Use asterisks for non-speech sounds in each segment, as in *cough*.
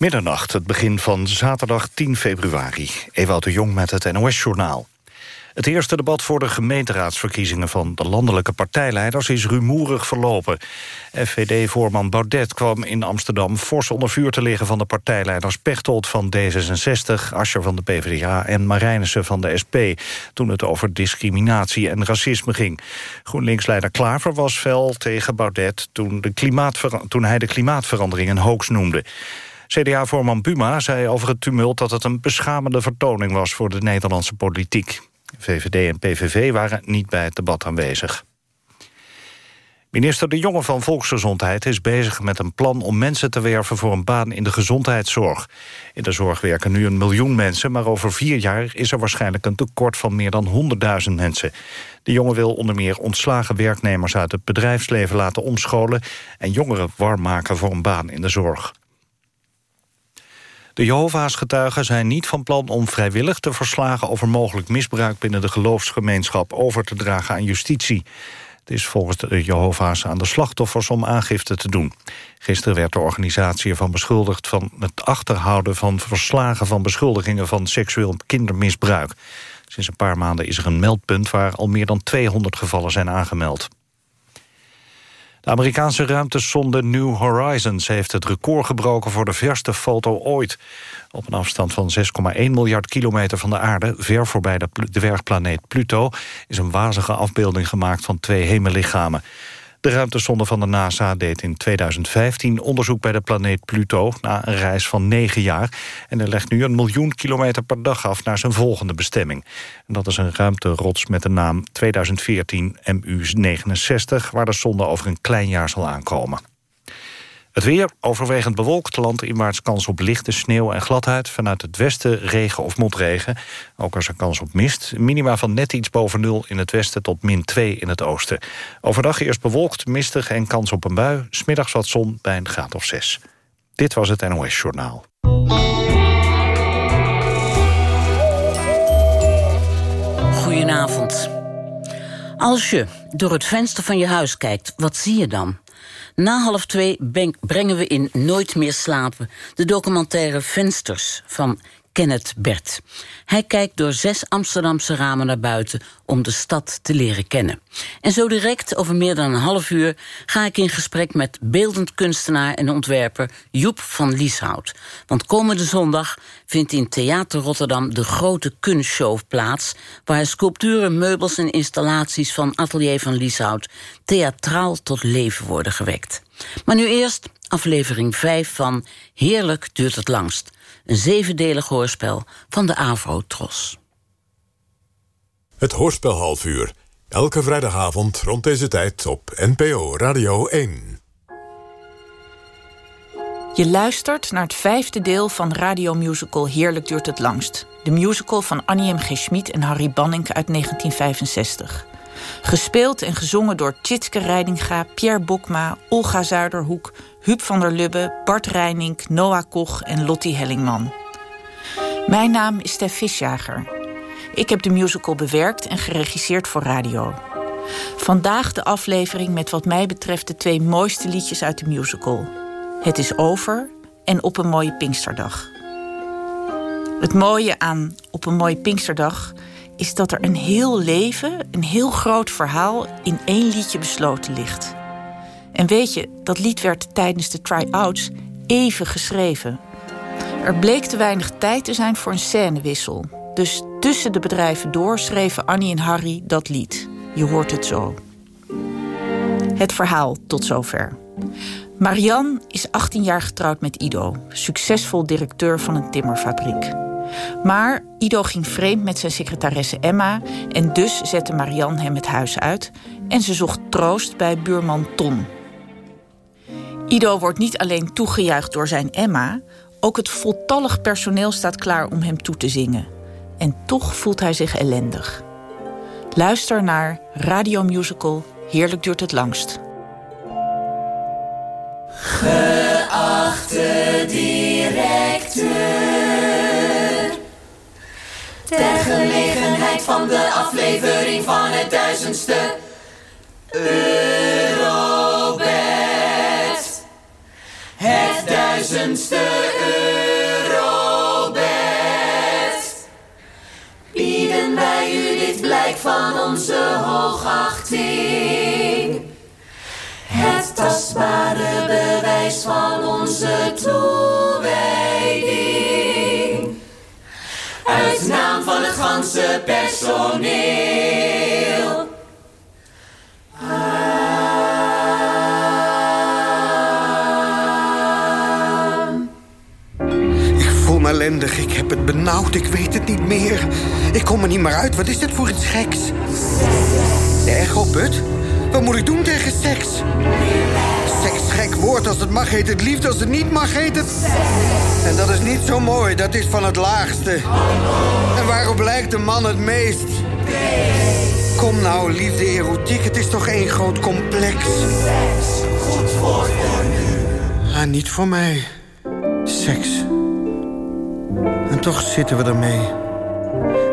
Middernacht, het begin van zaterdag 10 februari. Ewout de Jong met het NOS-journaal. Het eerste debat voor de gemeenteraadsverkiezingen van de landelijke partijleiders is rumoerig verlopen. FVD-voorman Baudet kwam in Amsterdam fors onder vuur te liggen van de partijleiders Pechtold van D66, Ascher van de PvdA en Marijnissen van de SP, toen het over discriminatie en racisme ging. GroenLinks-leider Klaver was fel tegen Baudet toen, de toen hij de klimaatverandering een hoax noemde. CDA-voorman Buma zei over het tumult dat het een beschamende vertoning was voor de Nederlandse politiek. VVD en PVV waren niet bij het debat aanwezig. Minister De Jonge van Volksgezondheid is bezig met een plan om mensen te werven voor een baan in de gezondheidszorg. In de zorg werken nu een miljoen mensen, maar over vier jaar is er waarschijnlijk een tekort van meer dan 100.000 mensen. De Jonge wil onder meer ontslagen werknemers uit het bedrijfsleven laten omscholen en jongeren warm maken voor een baan in de zorg. De Jehovah's getuigen zijn niet van plan om vrijwillig te verslagen... over mogelijk misbruik binnen de geloofsgemeenschap over te dragen aan justitie. Het is volgens de Jehovah's aan de slachtoffers om aangifte te doen. Gisteren werd de organisatie ervan beschuldigd van het achterhouden van verslagen van beschuldigingen van seksueel kindermisbruik. Sinds een paar maanden is er een meldpunt waar al meer dan 200 gevallen zijn aangemeld. De Amerikaanse ruimtesonde New Horizons heeft het record gebroken voor de verste foto ooit. Op een afstand van 6,1 miljard kilometer van de aarde, ver voorbij de dwergplaneet Pluto, is een wazige afbeelding gemaakt van twee hemellichamen. De ruimtesonde van de NASA deed in 2015 onderzoek bij de planeet Pluto... na een reis van negen jaar. En er legt nu een miljoen kilometer per dag af naar zijn volgende bestemming. En dat is een ruimterots met de naam 2014 MU-69... waar de zonde over een klein jaar zal aankomen. Het weer overwegend bewolkt, landinwaarts kans op lichte sneeuw en gladheid. Vanuit het westen regen of motregen. Ook is er kans op mist. Minima van net iets boven nul in het westen tot min 2 in het oosten. Overdag eerst bewolkt, mistig en kans op een bui. Smiddags wat zon bij een graad of 6. Dit was het NOS Journaal. Goedenavond. Als je door het venster van je huis kijkt, wat zie je dan? Na half twee brengen we in Nooit meer slapen... de documentaire Vensters van Kenneth Bert. Hij kijkt door zes Amsterdamse ramen naar buiten om de stad te leren kennen. En zo direct, over meer dan een half uur... ga ik in gesprek met beeldend kunstenaar en ontwerper Joep van Lieshout. Want komende zondag vindt in Theater Rotterdam de grote kunstshow plaats... waar sculpturen, meubels en installaties van Atelier van Lieshout... theatraal tot leven worden gewekt. Maar nu eerst aflevering 5 van Heerlijk duurt het langst een zevendelig hoorspel van de Avro-Tros. Het Hoorspel half uur. Elke vrijdagavond rond deze tijd op NPO Radio 1. Je luistert naar het vijfde deel van radiomusical Heerlijk duurt het langst. De musical van Annie M. G. Schmid en Harry Banning uit 1965. Gespeeld en gezongen door Tjitske Reidinga, Pierre Bokma, Olga Zuiderhoek... Huub van der Lubbe, Bart Reining, Noah Koch en Lottie Hellingman. Mijn naam is Stef Visjager. Ik heb de musical bewerkt en geregisseerd voor radio. Vandaag de aflevering met wat mij betreft de twee mooiste liedjes uit de musical. Het is over en op een mooie Pinksterdag. Het mooie aan op een mooie Pinksterdag is dat er een heel leven, een heel groot verhaal in één liedje besloten ligt. En weet je, dat lied werd tijdens de try-outs even geschreven. Er bleek te weinig tijd te zijn voor een scènewissel. Dus tussen de bedrijven door schreven Annie en Harry dat lied. Je hoort het zo. Het verhaal tot zover. Marianne is 18 jaar getrouwd met Ido, succesvol directeur van een timmerfabriek. Maar Ido ging vreemd met zijn secretaresse Emma en dus zette Marianne hem het huis uit en ze zocht troost bij buurman Ton, Ido wordt niet alleen toegejuicht door zijn Emma, ook het voltallig personeel staat klaar om hem toe te zingen. En toch voelt hij zich ellendig. Luister naar radiomusical Heerlijk duurt het langst. Geachte directeur, ter gelegenheid van de aflevering van het duizendste. Het duizendste eurobed. Bieden wij u dit blijk van onze hoogachting. Het tastbare bewijs van onze toewijding. Uit naam van het ganse personeel. Ellendig, ik heb het benauwd, ik weet het niet meer. Ik kom er niet meer uit, wat is dit voor iets geks? De echoput? Wat moet ik doen tegen seks? Seks, gek woord, als het mag heet het liefde, als het niet mag heet het... En dat is niet zo mooi, dat is van het laagste. En waarop lijkt de man het meest? Kom nou, liefde, erotiek, het is toch één groot complex. Goed voor Ah, niet voor mij. Seks. Toch zitten we ermee.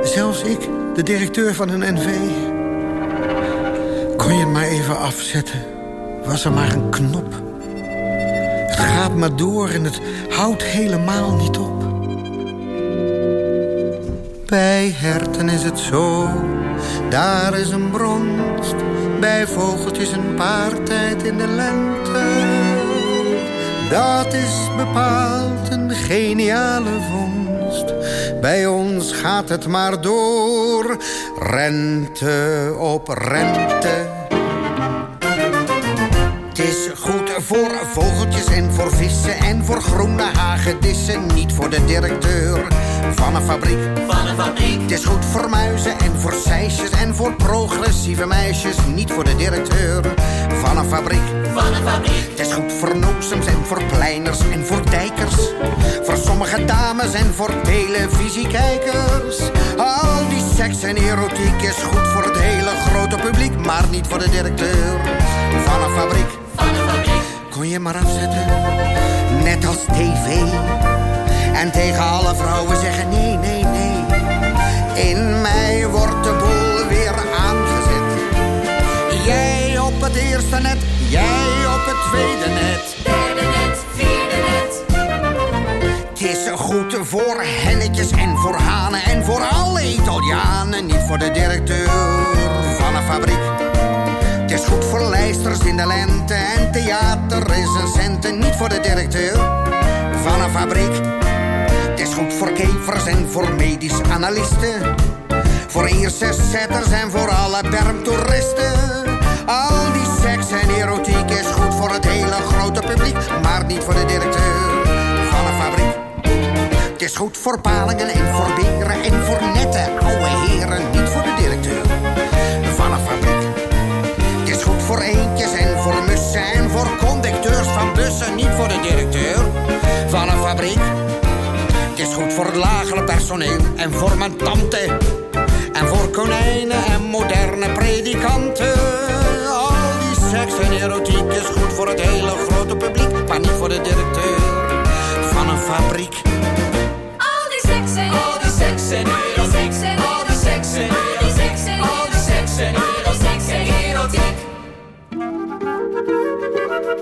Zelfs ik, de directeur van een NV. Kon je het maar even afzetten? Was er maar een knop? Het gaat maar door en het houdt helemaal niet op. Bij herten is het zo, daar is een bronst. Bij vogeltjes een paartijd in de lente. Dat is bepaald een geniale vondst. Bij ons gaat het maar door, rente op rente. Is goed voor vogeltjes en voor vissen en voor groene hagedissen. Niet voor de directeur van een fabriek. Van een fabriek. Het is goed voor muizen en voor sijsjes en voor progressieve meisjes. Niet voor de directeur van een fabriek. Van een fabriek. Het is goed voor nozems en voor pleiners en voor dijkers. Voor sommige dames en voor televisiekijkers. Al die seks en erotiek is goed voor het hele grote publiek. Maar niet voor de directeur van een fabriek. Van een fabriek. Kon je maar afzetten, net als tv. En tegen alle vrouwen zeggen nee, nee, nee. In mij wordt de boel weer aangezet. Jij op het eerste net, jij op het tweede net. Derde net, vierde net. Het is goed voor hennetjes en voor hanen en voor alle Italianen. Niet voor de directeur van een fabriek. Is goed voor lijsters in de lente en theaterrecensenten. Niet voor de directeur van een fabriek. Het is goed voor kevers en voor medisch analisten. Voor eerste setters en voor alle bermtoeristen. Al die seks en erotiek is goed voor het hele grote publiek. Maar niet voor de directeur van een fabriek. Het is goed voor palingen en voor beren en voor nette oude heren. Niet voor de directeur Niet voor de directeur van een fabriek. Het is goed voor het lagere personeel en voor mijn tante. En voor konijnen en moderne predikanten. Al die seks en erotiek is goed voor het hele grote publiek. Maar niet voor de directeur van een fabriek. Al die seks en al die seks en erotiek. Al die seks en erotiek. Al die seks en erotiek. Al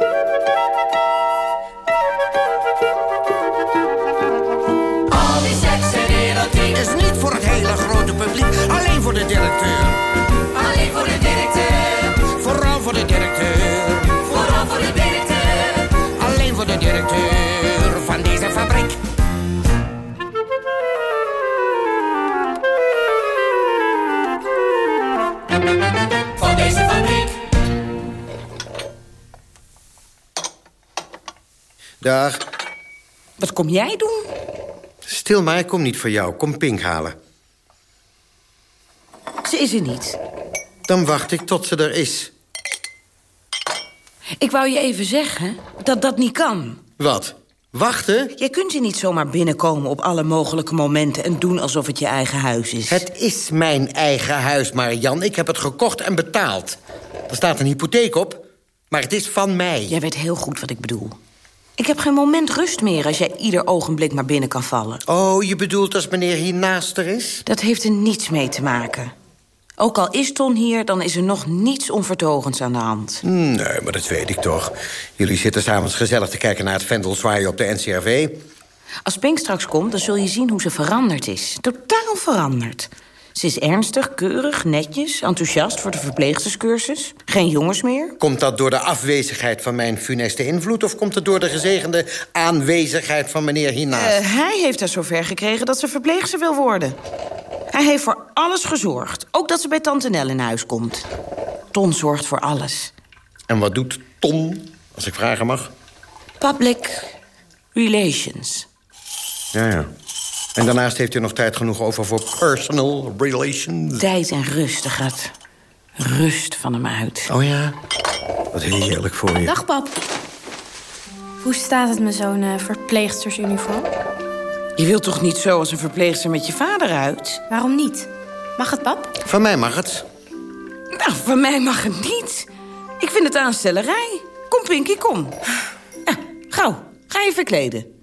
die seks en erotiek. Is niet voor het hele grote publiek, alleen voor de directeur. Dag. Wat kom jij doen? Stil maar, ik kom niet voor jou. Kom Pink halen. Ze is er niet. Dan wacht ik tot ze er is. Ik wou je even zeggen dat dat niet kan. Wat? Wachten? Jij kunt hier niet zomaar binnenkomen op alle mogelijke momenten... en doen alsof het je eigen huis is. Het is mijn eigen huis, Marian. Ik heb het gekocht en betaald. Er staat een hypotheek op, maar het is van mij. Jij weet heel goed wat ik bedoel. Ik heb geen moment rust meer als jij ieder ogenblik maar binnen kan vallen. Oh, je bedoelt als meneer hiernaast er is? Dat heeft er niets mee te maken. Ook al is Ton hier, dan is er nog niets onvertogends aan de hand. Nee, maar dat weet ik toch. Jullie zitten s'avonds gezellig te kijken naar het vendel zwaaien op de NCRV. Als Pink straks komt, dan zul je zien hoe ze veranderd is. Totaal veranderd. Ze is ernstig, keurig, netjes, enthousiast voor de verpleegsterscursus. Geen jongens meer. Komt dat door de afwezigheid van mijn funeste invloed... of komt het door de gezegende aanwezigheid van meneer hiernaast? Eh, hij heeft haar zover gekregen dat ze verpleegster wil worden. Hij heeft voor alles gezorgd. Ook dat ze bij tante Nel in huis komt. Ton zorgt voor alles. En wat doet Tom, als ik vragen mag? Public relations. Ja, ja. En daarnaast heeft u nog tijd genoeg over voor personal relations. Tijd en rust, gaat rust van hem uit. Oh ja? Wat heerlijk voor je. Dag, pap. Hoe staat het met zo'n eh, verpleegstersuniform? Je wilt toch niet zo als een verpleegster met je vader uit? Waarom niet? Mag het, pap? Van mij mag het. Nou, van mij mag het niet. Ik vind het aanstellerij. Kom, Pinky, kom. Ja, gauw, ga je verkleden.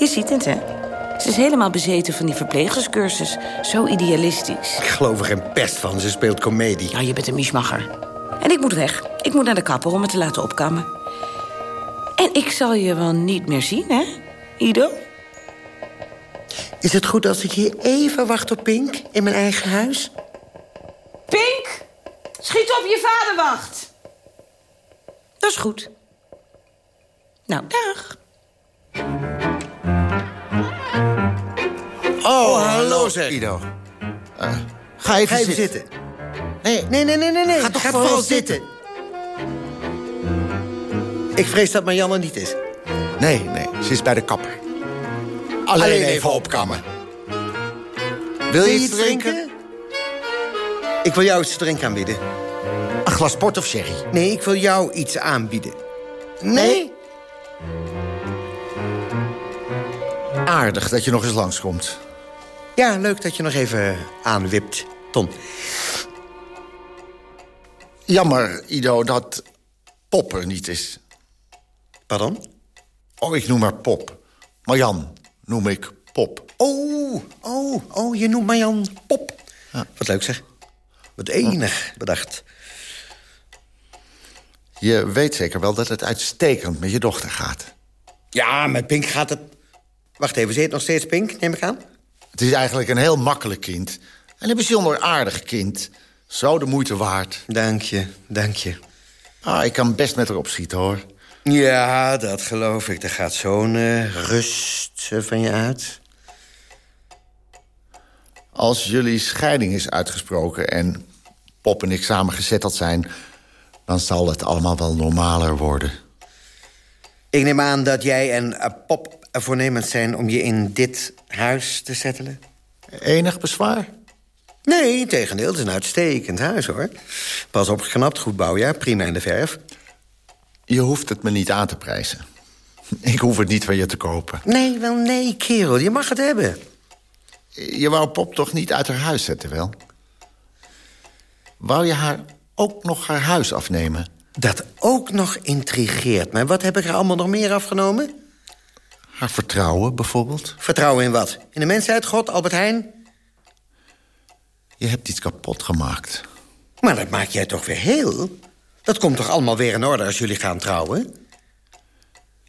Je ziet het, hè? Ze is helemaal bezeten van die verpleegsterscursus. Zo idealistisch. Ik geloof er geen pest van, ze speelt komedie. Nou, je bent een miesmacher. En ik moet weg. Ik moet naar de kapper om het te laten opkammen. En ik zal je wel niet meer zien, hè, Ido? Is het goed als ik hier even wacht op Pink in mijn eigen huis? Pink, schiet op, je vader wacht. Dat is goed. Nou, dag. Oh, hallo zeg. Ido. Eh, ga even, Ga even zitten. zitten. Nee, Nee, nee, nee, nee, nee. Ga toch Ga vooral zitten. Ik vrees dat Marianne niet is. nee, nee, ze is bij de kapper. Alleen, even opkammen. Wil je iets drinken? Ik wil jou iets te drinken aanbieden. Een glas port of sherry? Nee, ik wil jou iets aanbieden. Nee? Aardig dat je nog eens langskomt. Ja, leuk dat je nog even aanwipt, Ton. Jammer, Ido, dat Pop er niet is. Pardon? Oh, ik noem haar Pop. Marjan noem ik Pop. Oh, oh, oh, je noemt Marjan Pop. Wat leuk zeg. Wat enig bedacht. Je weet zeker wel dat het uitstekend met je dochter gaat. Ja, met Pink gaat het... Wacht even, ze heet nog steeds Pink, neem ik aan? Het is eigenlijk een heel makkelijk kind. En een bijzonder aardig kind. Zo de moeite waard. Dank je, dank je. Ah, ik kan best met haar opschieten, hoor. Ja, dat geloof ik. Er gaat zo'n eh, rust eh, van je uit. Als jullie scheiding is uitgesproken en Pop en ik samen gezetteld zijn... dan zal het allemaal wel normaler worden. Ik neem aan dat jij en eh, Pop voornemens zijn... om je in dit huis te settelen? Enig bezwaar? Nee, tegendeel, het is een uitstekend huis, hoor. Pas opgeknapt, goed bouwjaar, prima in de verf. Je hoeft het me niet aan te prijzen. *laughs* Ik hoef het niet van je te kopen. Nee, wel nee, kerel, je mag het hebben. Je wou Pop toch niet uit haar huis zetten, wel? Wou je haar ook nog haar huis afnemen? Dat ook nog intrigeert me. Wat heb ik er allemaal nog meer afgenomen? Haar vertrouwen, bijvoorbeeld? Vertrouwen in wat? In de mensheid, God, Albert Heijn? Je hebt iets kapot gemaakt. Maar dat maak jij toch weer heel? Dat komt toch allemaal weer in orde als jullie gaan trouwen?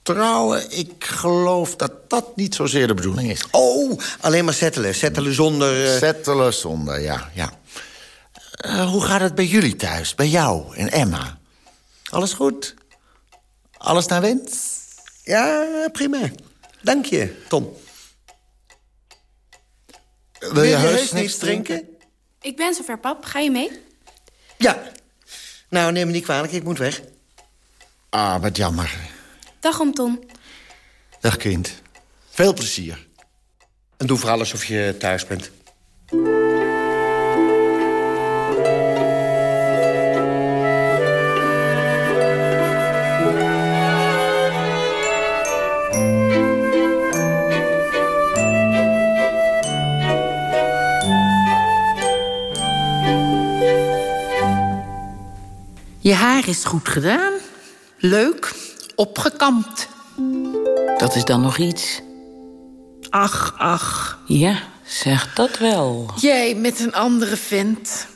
Trouwen, ik geloof dat dat niet zozeer de bedoeling is. Oh, alleen maar settelen. Settelen zonder... eh, Settelen zonder, ja, ja. Eh, hoe gaat het bij jullie thuis, bij jou en Emma? Alles goed? Alles naar wens? Ja, prima. Dank je, Tom. Wil je heus niks drinken? Ik ben zover, pap. Ga je mee? Ja. Nou, neem me niet kwalijk, ik moet weg. Ah, wat jammer. Dag, oom Ton. Dag, kind. Veel plezier. En doe vooral alsof je thuis bent. Je haar is goed gedaan. Leuk. Opgekamd. Dat is dan nog iets. Ach, ach. Ja, Zeg dat wel. Jij met een andere vent.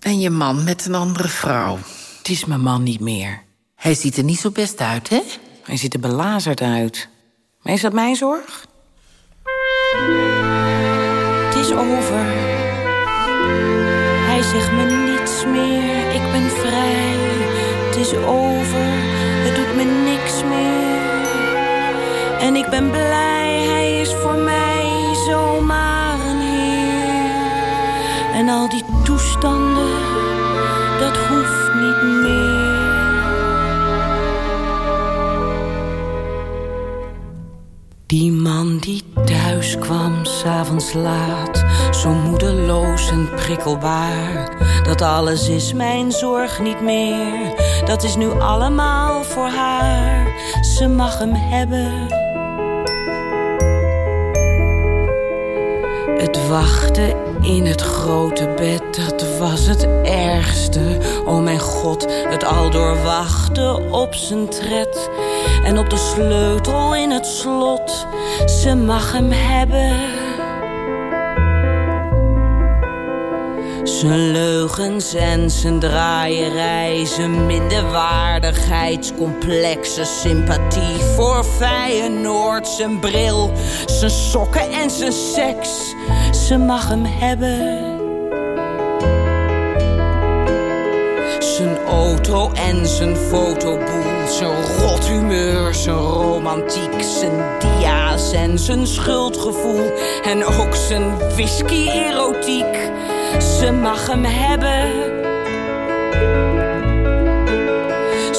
En je man met een andere vrouw. Het is mijn man niet meer. Hij ziet er niet zo best uit, hè? Hij ziet er belazerd uit. Maar is dat mijn zorg? Het is over. Hij zegt me meer. Ik ben vrij. Het is over. Het doet me niks meer. En ik ben blij. Hij is voor mij zomaar een heer. En al die toestanden, dat hoeft niet meer. Die man die thuis kwam, s'avonds laat, zo moedeloos en prikkelbaar. Dat alles is mijn zorg niet meer, dat is nu allemaal voor haar. Ze mag hem hebben. Het wachten in het grote bed, dat was het ergste. O mijn god, het al doorwachten op zijn tred. En op de sleutel in het slot, ze mag hem hebben. Zijn leugens en zijn draaierij, zijn minderwaardigheidscomplex, zijn sympathie voor Feyenoord, zijn bril, zijn sokken en zijn seks. Ze mag hem hebben. Zijn auto en zijn fotoboel, zijn rothumeur, zijn romantiek, zijn dia's en zijn schuldgevoel. En ook zijn whisky-erotiek. Ze mag hem hebben.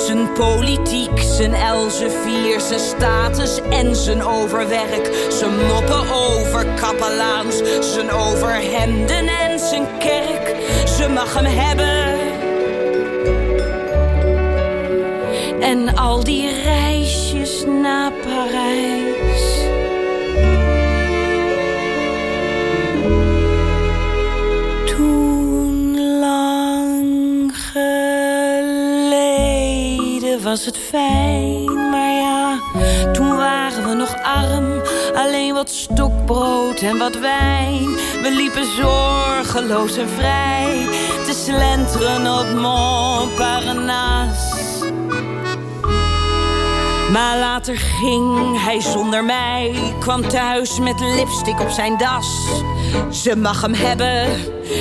Zijn politiek, zijn Elsevier, zijn status en zijn overwerk. Zijn moppen over kapelaans, zijn overhemden en zijn kerk. Ze mag hem hebben. En al die was het fijn, maar ja, toen waren we nog arm. Alleen wat stokbrood en wat wijn. We liepen zorgeloos en vrij te slenteren op Montparnasse. Maar later ging hij zonder mij, kwam thuis met lipstick op zijn das. Ze mag hem hebben,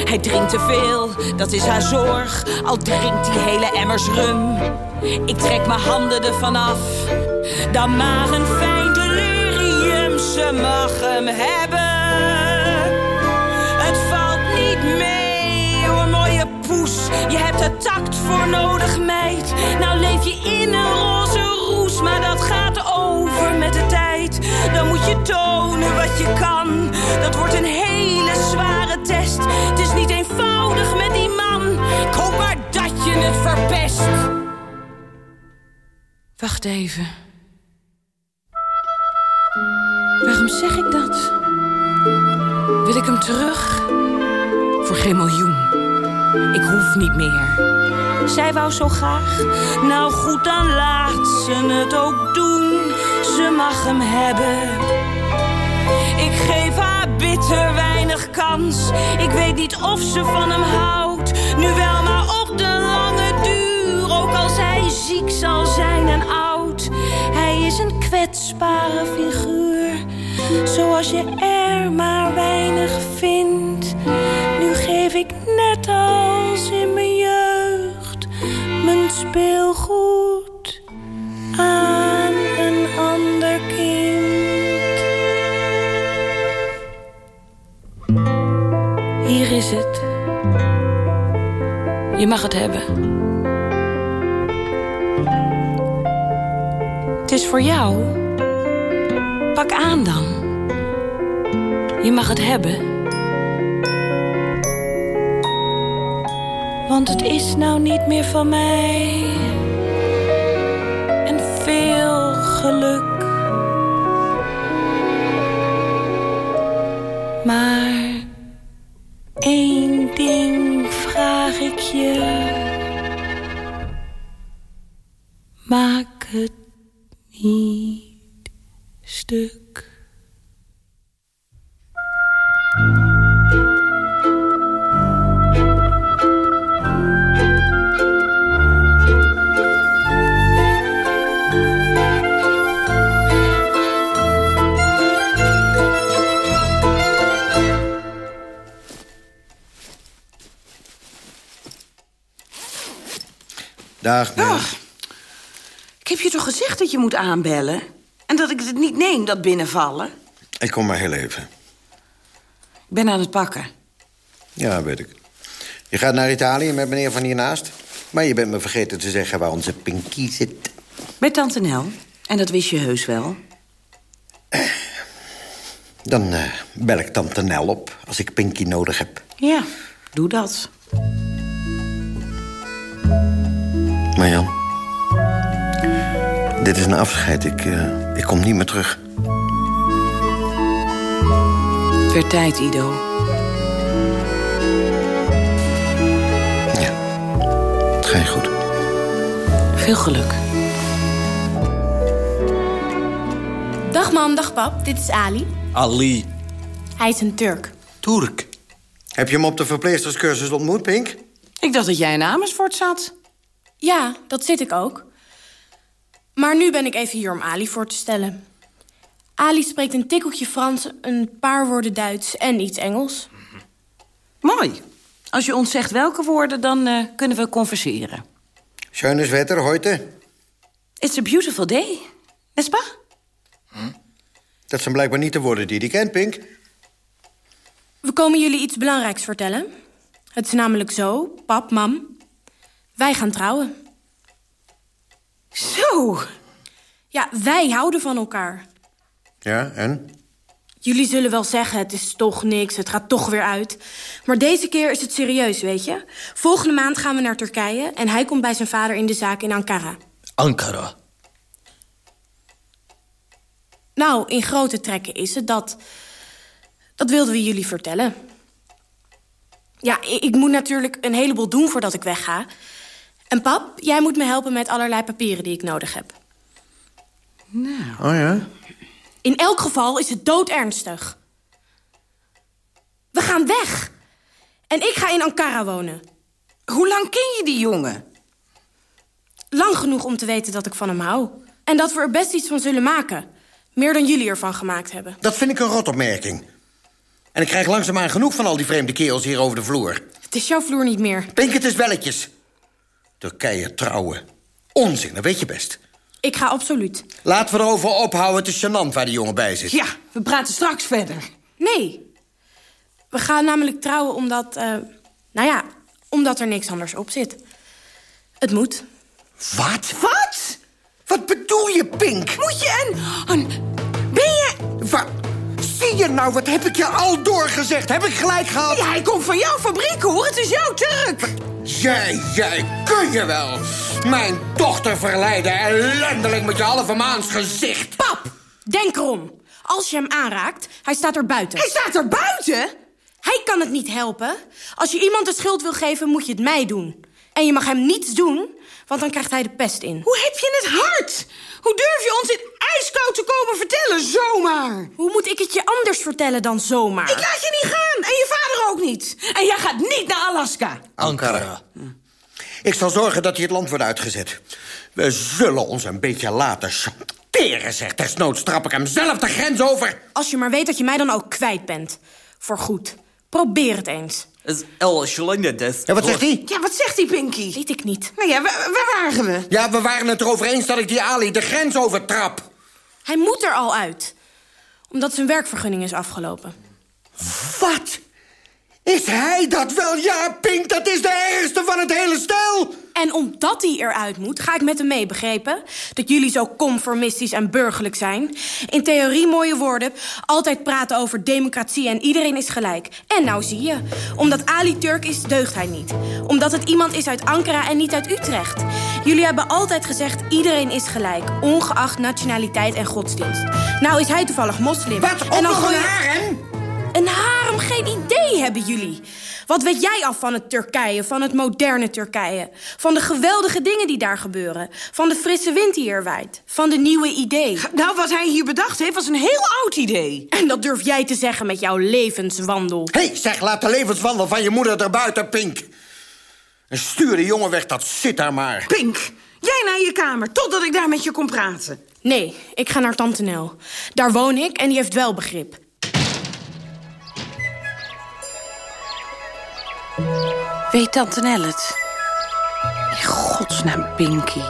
hij drinkt te veel, dat is haar zorg. Al drinkt hij hele emmers rum. Ik trek mijn handen ervan af, dan maar een fijn delirium. Ze mag hem hebben, het valt niet mee hoor, mooie poes. Je hebt er tact voor nodig, meid. Nou leef je in een roze roes, maar dat gaat over met de tijd. Dan moet je tonen wat je kan. Dat wordt een hele zware test. Het is niet eenvoudig met die man. Ik hoop maar dat je het verpest. Wacht even. Waarom zeg ik dat? Wil ik hem terug? Voor geen miljoen. Ik hoef niet meer. Zij wou zo graag. Nou goed, dan laat ze het ook doen. Ze mag hem hebben. Ik geef haar bitter weinig kans. Ik weet niet of ze van hem houdt. Nu wel, maar Ook als hij ziek zal zijn en oud. Hij is een kwetsbare figuur. Zoals je er maar weinig vindt. Nu geef ik net als in mijn jeugd mijn speelgoed aan een ander kind. Hier is het. Je mag het hebben. Voor jou. Pak aan dan. Je mag het hebben. Want het is nou niet meer van mij. En veel geluk. Maar moet aanbellen? En dat ik het niet neem, dat binnenvallen? Ik kom maar heel even. Ik ben aan het pakken. Ja, weet ik. Je gaat naar Italië met meneer van hiernaast. Maar je bent me vergeten te zeggen waar onze Pinky zit. Bij Tante Nel. En dat wist je heus wel. Dan eh, bel ik tante Nel op als ik Pinky nodig heb. Ja, doe dat. Maar Jan, dit is een afscheid. Ik, eh, ik kom niet meer terug. Het werd tijd, Ido. Ja, het gaat goed. Veel geluk. Dag mam, dag pap. Dit is Ali. Ali. Hij is een Turk. Turk. Heb je hem op de verpleegsterscursus ontmoet, Pink? Ik dacht dat jij in Amersfoort zat. Ja, dat zit ik ook. Maar nu ben ik even hier om Ali voor te stellen. Ali spreekt een tikkeltje Frans, een paar woorden Duits en iets Engels. Mooi. Als je ons zegt welke woorden, dan eh, kunnen we converseren. Schönes Wetter heute. It's a beautiful day. N'est-ce pas? Dat zijn blijkbaar niet de woorden die hij kent, Pink. We komen jullie iets belangrijks vertellen. Het is namelijk zo, pap, mam. Wij gaan trouwen. Zo. Ja, wij houden van elkaar. Ja, en? Jullie zullen wel zeggen, het is toch niks, het gaat toch weer uit. Maar deze keer is het serieus, weet je. Volgende maand gaan we naar Turkije... en hij komt bij zijn vader in de zaak in Ankara. Ankara. Nou, in grote trekken is het dat. Dat wilden we jullie vertellen. Ja, ik moet natuurlijk een heleboel doen voordat ik wegga. En pap, jij moet me helpen met allerlei papieren die ik nodig heb. Oh ja? In elk geval is het doodernstig. We gaan weg. En ik ga in Ankara wonen. Hoe lang ken je die jongen? Lang genoeg om te weten dat ik van hem hou. En dat we er best iets van zullen maken. Meer dan jullie ervan gemaakt hebben. Dat vind ik een rotopmerking. En ik krijg langzaamaan genoeg van al die vreemde kerels hier over de vloer. Het is jouw vloer niet meer. Pink, het is belletjes. Turkije trouwen. Onzin, dat weet je best. Ik ga absoluut. Laten we erover ophouden, het is gênant waar die jongen bij zit. Ja, we praten straks verder. Nee. We gaan namelijk trouwen omdat... eh, nou ja, omdat er niks anders op zit. Het moet. Wat? Wat? Wat bedoel je, Pink? Moet je en... en ben je... Wat? Zie je nou, wat heb ik je al doorgezegd? Heb ik gelijk gehad? Ja, hij komt van jouw fabriek, hoor. Het is jouw Turk. Jij, jij, kun je wel. Mijn dochter verleiden, ellendeling met je halve maans gezicht. Pap, denk erom. Als je hem aanraakt, hij staat er buiten. Hij staat er buiten? Hij kan het niet helpen. Als je iemand de schuld wil geven, moet je het mij doen. En je mag hem niets doen, want dan krijgt hij de pest in. Hoe heb je het hard? Hoe durf je ons dit ijskoud te komen vertellen, zomaar? Hoe moet ik het je anders vertellen dan zomaar? Ik laat je niet gaan. En je vader ook niet. En jij gaat niet naar Alaska. Ankara. Ik zal zorgen dat hij het land wordt uitgezet. We zullen ons een beetje laten chanteren, zeg. Desnoods trap ik hem zelf de grens over. Als je maar weet dat je mij dan ook kwijt bent. Voorgoed. Probeer het eens. Is El Shalinedes. Ja, wat zegt hij? Ja, wat zegt die Pinky? Weet ik niet. Nou ja, waar, waar waren we? Ja, we waren het erover eens dat ik die Ali de grens overtrap. Hij moet er al uit. Omdat zijn werkvergunning is afgelopen. Wat? Is hij dat wel? Ja, Pink, dat is de ergste van het hele stel. En omdat hij eruit moet, ga ik met hem mee, begrepen? Dat jullie zo conformistisch en burgerlijk zijn. In theorie mooie woorden, altijd praten over democratie en iedereen is gelijk. En nou zie je, omdat Ali Turk is, deugt hij niet. Omdat het iemand is uit Ankara en niet uit Utrecht. Jullie hebben altijd gezegd, iedereen is gelijk, ongeacht nationaliteit en godsdienst. Nou is hij toevallig moslim. Wat? En dan een harem? Een harem, geen idee hebben jullie. Wat weet jij af van het Turkije, van het moderne Turkije? Van de geweldige dingen die daar gebeuren? Van de frisse wind die hier waait? Van de nieuwe idee? Nou, wat hij hier bedacht heeft, was een heel oud idee. En dat durf jij te zeggen met jouw levenswandel. Hé, hey, zeg, laat de levenswandel van je moeder erbuiten, Pink. En stuur de jongen weg, dat zit daar maar. Pink, jij naar je kamer, totdat ik daar met je kon praten. Nee, ik ga naar Tante Nel. Daar woon ik en die heeft wel begrip. Weet Tante Nel het? In godsnaam, Pinky?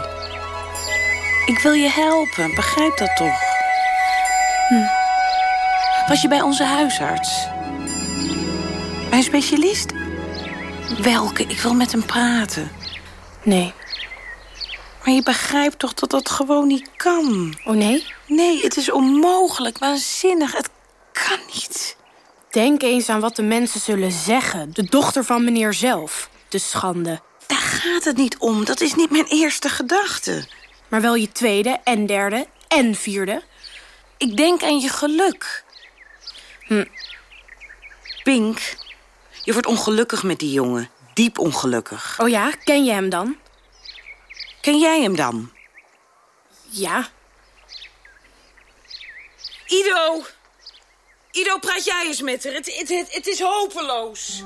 Ik wil je helpen, begrijp dat toch? Hm. Was je bij onze huisarts? Bij een specialist? Welke? Ik wil met hem praten. Nee. Maar je begrijpt toch dat dat gewoon niet kan? Oh nee? Nee, het is onmogelijk, waanzinnig. Het kan niet. Denk eens aan wat de mensen zullen zeggen. De dochter van meneer zelf. De schande. Daar gaat het niet om. Dat is niet mijn eerste gedachte. Maar wel je tweede en derde en vierde. Ik denk aan je geluk. Hm. Pink, je wordt ongelukkig met die jongen. Diep ongelukkig. Oh ja, ken je hem dan? Ken jij hem dan? Ja. Ido! Ido, praat jij eens met haar. Het, het, het, het is hopeloos.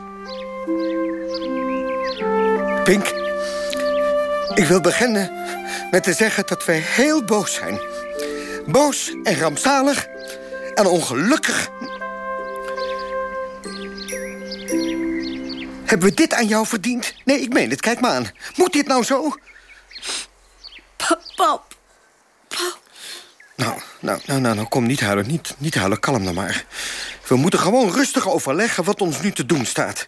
Pink, ik wil beginnen met te zeggen dat wij heel boos zijn. Boos en rampzalig en ongelukkig. Hebben we dit aan jou verdiend? Nee, ik meen het, kijk maar aan. Moet dit nou zo? Pap. Nou, nou, nou, nou, nou kom niet huilen, niet, niet huilen, kalm dan maar. We moeten gewoon rustig overleggen wat ons nu te doen staat.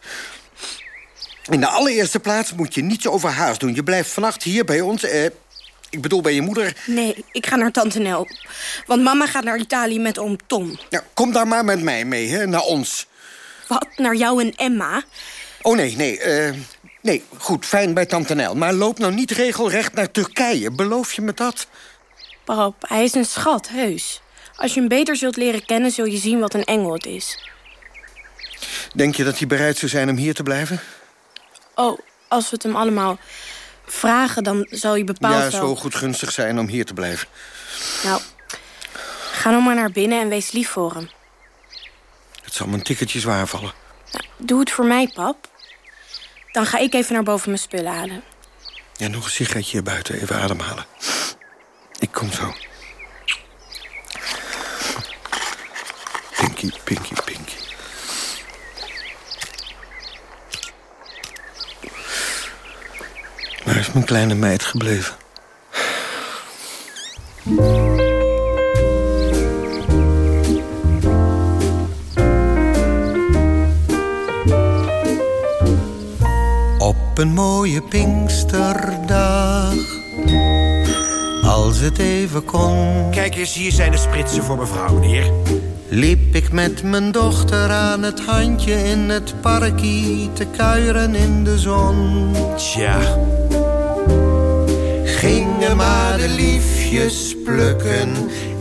In de allereerste plaats moet je niets overhaast doen. Je blijft vannacht hier bij ons, eh, ik bedoel bij je moeder. Nee, ik ga naar tante Nel. Want mama gaat naar Italië met oom Tom. Kom daar maar met mij mee, hè, naar ons. Wat? Naar jou en Emma? Oh nee, nee, eh, nee, goed, fijn bij tante Nel. Maar loop nou niet regelrecht naar Turkije, beloof je me dat? Pap, hij is een schat, heus. Als je hem beter zult leren kennen, zul je zien wat een engel het is. Denk je dat hij bereid zou zijn om hier te blijven? Oh, als we het hem allemaal vragen, dan zal hij bepaald ja, zo goed gunstig zijn om hier te blijven. Nou, ga dan maar naar binnen en wees lief voor hem. Het zal me een tikkeltje zwaar vallen. Nou, doe het voor mij, pap. Dan ga ik even naar boven mijn spullen halen. Ja, nog een sigaretje hier buiten, even ademhalen. Ik kom zo. Pinky, Pinky, Pinky. Waar is mijn kleine meid gebleven? Op een mooie Pinksterdag, als het even kon, Kijk eens, hier zijn de spritsen voor mevrouw, meneer. liep ik met mijn dochter aan het handje in het parkie te kuieren in de zon. Tja, Gingen maar de liefjes plukken,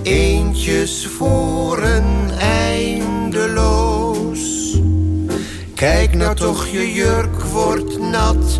eentjes voor een eindeloos. Kijk nou toch, je jurk wordt nat,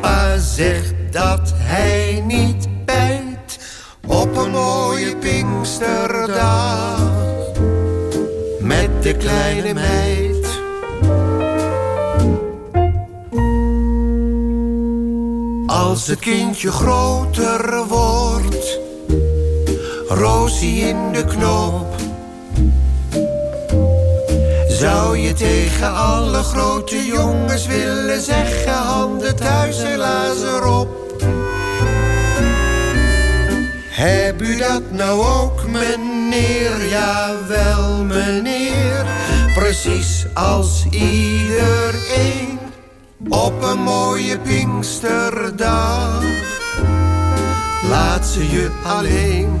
Papa zegt dat hij niet bijt. Op een mooie Pinksterdag. Met de kleine meid. Als het kindje groter wordt, Rosie in de knoop. Zou je tegen alle grote jongens willen zeggen, handen thuis helaas erop. Heb u dat nou ook, meneer? Jawel, meneer. Precies als iedereen op een mooie Pinksterdag. Laat ze je alleen.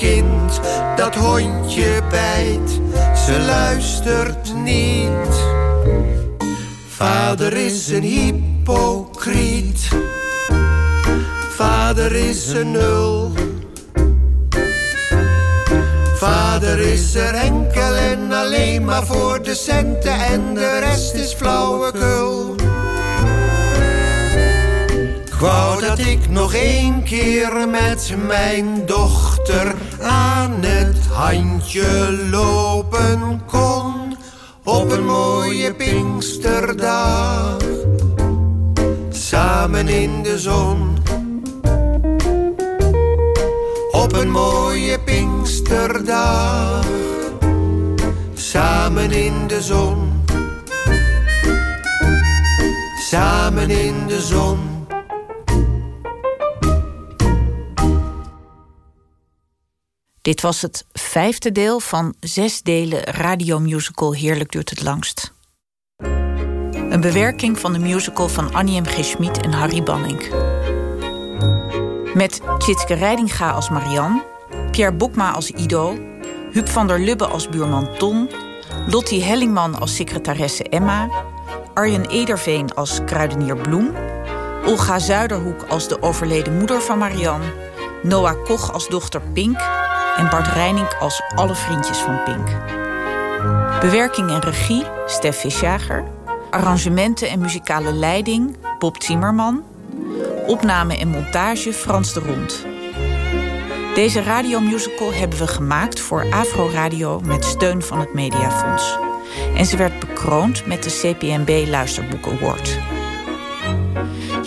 kind, dat hondje bijt, ze luistert niet. Vader is een hypocriet, vader is een nul. Vader is er enkel en alleen maar voor de centen en de rest is flauwekul. Wou dat ik nog één keer met mijn dochter aan het handje lopen kon op een mooie Pinksterdag. Samen in de zon. Op een mooie Pinksterdag. Samen in de zon. Samen in de zon. Dit was het vijfde deel van zes delen radiomusical Heerlijk duurt het langst. Een bewerking van de musical van Annie M. G. Schmid en Harry Banning. Met Tjitske Reidinga als Marianne, Pierre Bokma als Ido... Huub van der Lubbe als buurman Ton... Lottie Hellingman als secretaresse Emma... Arjen Ederveen als kruidenier Bloem... Olga Zuiderhoek als de overleden moeder van Marianne... Noah Koch als dochter Pink... en Bart Reining als alle vriendjes van Pink. Bewerking en regie Stef Visjager. Arrangementen en muzikale leiding Bob Zimmerman. Opname en montage Frans de Rond. Deze radiomusical hebben we gemaakt voor Afro Radio met steun van het Mediafonds. En ze werd bekroond met de CPNB Luisterboek Award.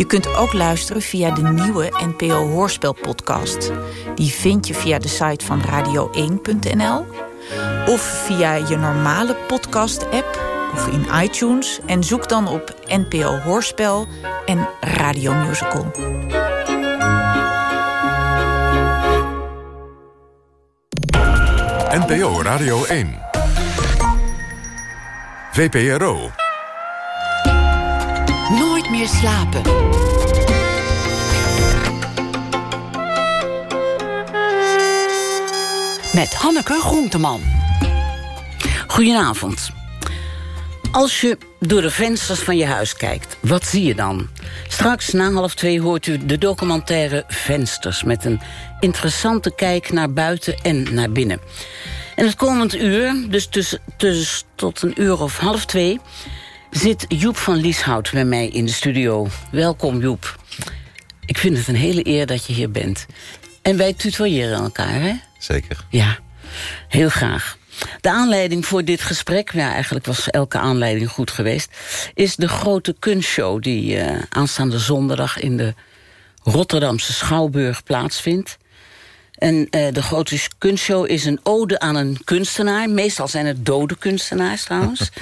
Je kunt ook luisteren via de nieuwe NPO Hoorspel podcast. Die vind je via de site van radio1.nl of via je normale podcast app of in iTunes en zoek dan op NPO Hoorspel en Radio Musical. NPO Radio 1. VPRO. Meer slapen. Met Hanneke Groenteman. Goedenavond. Als je door de vensters van je huis kijkt, wat zie je dan? Straks na half twee hoort u de documentaire Vensters... met een interessante kijk naar buiten en naar binnen. En het komend uur, dus tussen, tussen tot een uur of half twee... zit Joep van Lieshout bij mij in de studio. Welkom Joep. Ik vind het een hele eer dat je hier bent. En wij tutoyeren elkaar, hè? Zeker. Ja, heel graag. De aanleiding voor dit gesprek, ja, eigenlijk was elke aanleiding goed geweest... is de grote kunstshow die uh, aanstaande zondag... in de Rotterdamse Schouwburg plaatsvindt. En uh, de grote kunstshow is een ode aan een kunstenaar. Meestal zijn het dode kunstenaars trouwens. *laughs*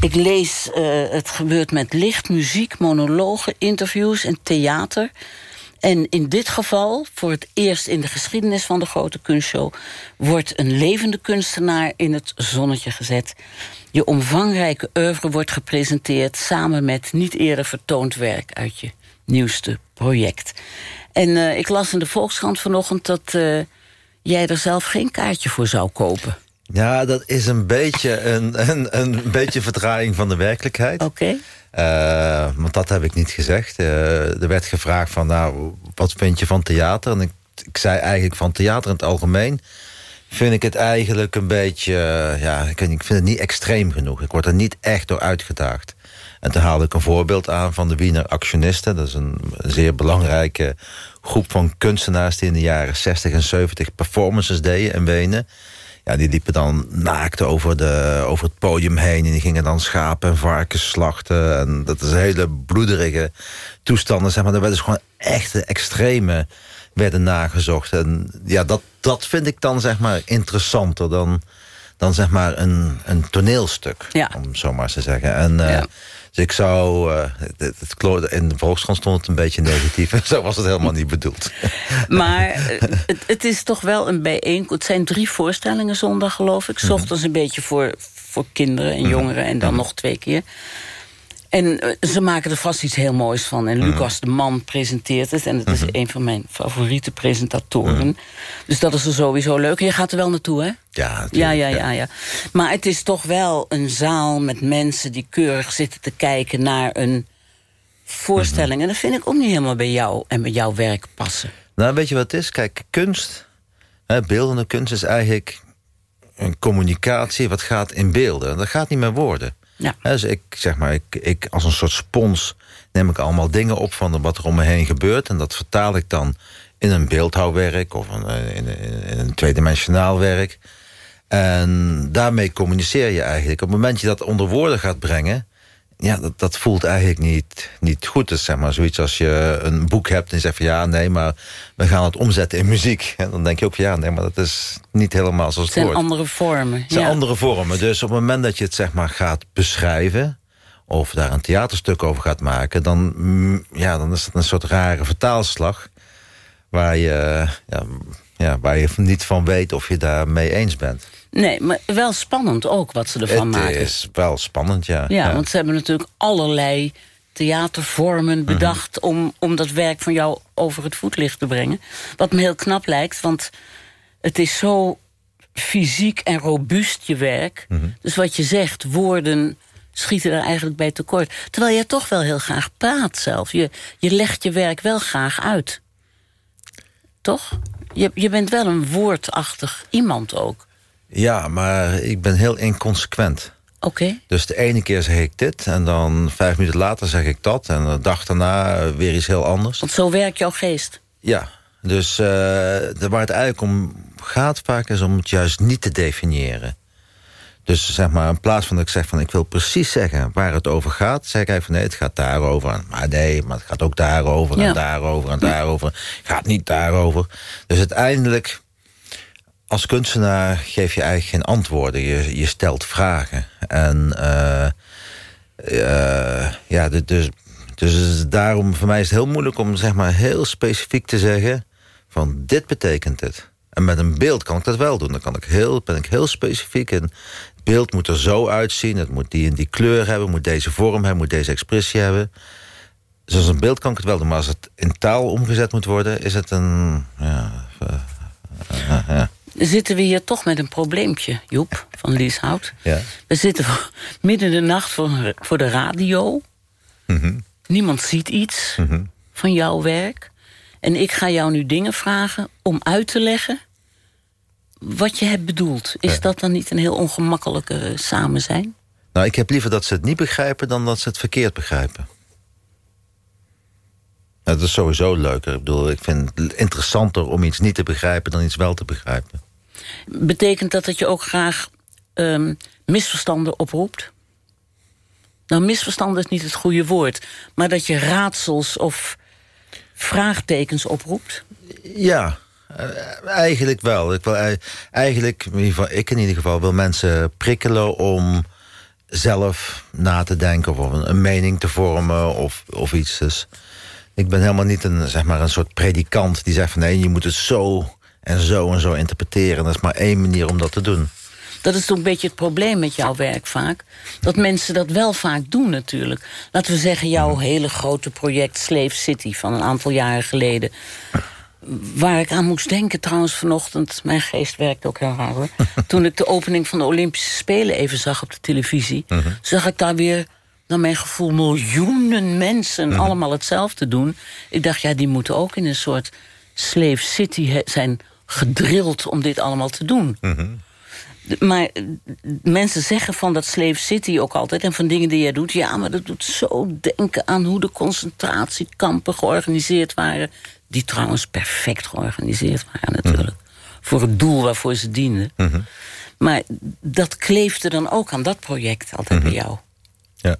Ik lees, uh, het gebeurt met licht, muziek, monologen, interviews en theater... En in dit geval, voor het eerst in de geschiedenis van de grote kunstshow... wordt een levende kunstenaar in het zonnetje gezet. Je omvangrijke oeuvre wordt gepresenteerd... samen met niet eerder vertoond werk uit je nieuwste project. En uh, ik las in de Volkskrant vanochtend dat uh, jij er zelf geen kaartje voor zou kopen. Ja, dat is een beetje een, een, een beetje verdraaiing van de werkelijkheid. Oké. Okay. Uh, want dat heb ik niet gezegd. Uh, er werd gevraagd van, nou, wat vind je van theater? En ik, ik zei eigenlijk van theater in het algemeen... vind ik het eigenlijk een beetje... Uh, ja, ik, vind het niet extreem genoeg. Ik word er niet echt door uitgedaagd. En toen haalde ik een voorbeeld aan van de Wiener Actionisten. Dat is een, een zeer belangrijke groep van kunstenaars... die in de jaren 60 en 70 performances deden in Wenen ja, die liepen dan naakt over, de, over het podium heen. En die gingen dan schapen en varkens slachten. En dat is hele bloederige toestanden. Zeg maar. Er werden dus gewoon echte extreme werden nagezocht. En ja, dat, dat vind ik dan zeg maar interessanter dan, dan zeg maar een, een toneelstuk. Ja. Om zo maar te zeggen. En uh, ja. Dus ik zou... eh, het, het, in de Volkskrant stond het een beetje negatief. *laughs* Zo was het helemaal niet bedoeld. *laughs* Maar eh, het, het is toch wel een bijeenkomst. Het zijn drie voorstellingen zondag, geloof ik. 's Mhm. Ochtends een beetje voor, voor kinderen en jongeren en dan nog twee keer. En eh, ze maken er vast iets heel moois van. En Mhm. Lucas de Man presenteert het. En het is een van mijn favoriete presentatoren. Dus dat is er sowieso leuk. En je gaat er wel naartoe, hè? Ja, Ja, ja, ja, ja. Maar het is toch wel een zaal met mensen die keurig zitten te kijken naar een voorstelling. En dat vind ik ook niet helemaal bij jou en bij jouw werk passen. Nou, weet je wat het is? Kijk, kunst, hè, beeldende kunst is eigenlijk een communicatie wat gaat in beelden. Dat gaat niet met woorden. Ja. Dus ik zeg maar, ik, ik als een soort spons neem ik allemaal dingen op van wat er om me heen gebeurt. En dat vertaal ik dan in een beeldhouwwerk of een, eh, in, in, in een tweedimensionaal werk. En daarmee communiceer je eigenlijk. Op het moment dat je dat onder woorden gaat brengen... ja, dat, dat voelt eigenlijk niet, niet goed. Dus zeg maar zoiets als je een boek hebt en je zegt van... ja, nee, maar we gaan het omzetten in muziek. En dan denk je ook van ja, nee, maar dat is niet helemaal zoals Het het zijn hoort. andere vormen. Het zijn ja. andere vormen. Dus op het moment dat je het zeg maar gaat beschrijven... of daar een theaterstuk over gaat maken... dan, mm, ja, dan is het een soort rare vertaalslag... waar je, ja, ja, waar je niet van weet of je daarmee eens bent. Nee, maar wel spannend ook wat ze ervan het maken. is wel spannend, ja. Ja, want ze hebben natuurlijk allerlei theatervormen bedacht... om, om dat werk van jou over het voetlicht te brengen. Wat me heel knap lijkt, want het is zo fysiek en robuust je werk. Dus wat je zegt, woorden schieten er eigenlijk bij tekort. Terwijl jij toch wel heel graag praat zelf. Je, je legt je werk wel graag uit. Toch? Je, je bent wel een woordachtig iemand ook. Ja, maar ik ben heel inconsequent. Oké. Dus de ene keer zeg ik dit en dan vijf minuten later zeg ik dat... en de dag daarna weer iets heel anders. Want zo werkt jouw geest. Ja, dus de- waar het eigenlijk om gaat vaak is om het juist niet te definiëren. Dus zeg maar, in plaats van dat ik zeg van ik wil precies zeggen waar het over gaat, zeg ik even van nee, het gaat daarover. Maar nee, maar het gaat ook daarover Ja. en daarover en daarover. Het gaat niet daarover. Dus uiteindelijk, als kunstenaar geef je eigenlijk geen antwoorden. Je, je stelt vragen. En eh, eh, ja, du- dus, dus daarom voor mij is het heel moeilijk om zeg maar heel specifiek te zeggen van dit betekent het. En met een beeld kan ik dat wel doen. Dan kan ik heel, ben ik heel specifiek. En het beeld moet er zo uitzien. Het moet die en die kleur hebben. Moet deze vorm hebben. Moet deze expressie hebben. Dus een beeld kan ik het wel doen. Maar als het in taal omgezet moet worden... is het een... Ja, eh, ja. Zitten we hier toch met een probleempje, Joep, van Lieshout. ja. We zitten voor- midden in de nacht voor, voor de radio. Mhm. Niemand ziet iets van jouw werk. En ik ga jou nu dingen vragen om uit te leggen wat je hebt bedoeld. Is dat dan niet een heel ongemakkelijke samen zijn? Nou, ik heb liever dat ze het niet begrijpen... dan dat ze het verkeerd begrijpen. Ja, dat is sowieso leuker. Ik bedoel, ik vind het interessanter om iets niet te begrijpen... dan iets wel te begrijpen. Betekent dat dat je ook graag ehm, misverstanden oproept? Nou, misverstanden is niet het goede woord. Maar dat je raadsels of vraagtekens oproept? Ja, eh, eigenlijk wel. Ik wil ei- eigenlijk, in ieder geval, ik in ieder geval, wil mensen prikkelen om zelf na te denken of een, een mening te vormen of, of iets. Dus ik ben helemaal niet een, zeg maar, een soort predikant die zegt van nee, je moet het zo en zo en zo interpreteren. Dat is maar één manier om dat te doen. Dat is toch een beetje het probleem met jouw werk vaak. Dat mensen dat wel vaak doen natuurlijk. Laten we zeggen, jouw hele grote project Slave City... van een aantal jaren geleden. Waar ik aan moest denken trouwens vanochtend... mijn geest werkt ook heel hard hoor. *laughs* Toen ik de opening van de Olympische Spelen even zag op de televisie... zag ik daar weer, naar mijn gevoel, miljoenen mensen... allemaal hetzelfde doen. Ik dacht, ja, die moeten ook in een soort Slave City zijn gedrild... om dit allemaal te doen. Maar eh, mensen zeggen van dat Slave City ook altijd... en van dingen die jij doet... ja, maar dat doet zo denken aan hoe de concentratiekampen georganiseerd waren... die trouwens perfect georganiseerd waren natuurlijk. Voor het doel waarvoor ze dienden. Maar dat kleefde dan ook aan dat project altijd bij jou. Ja.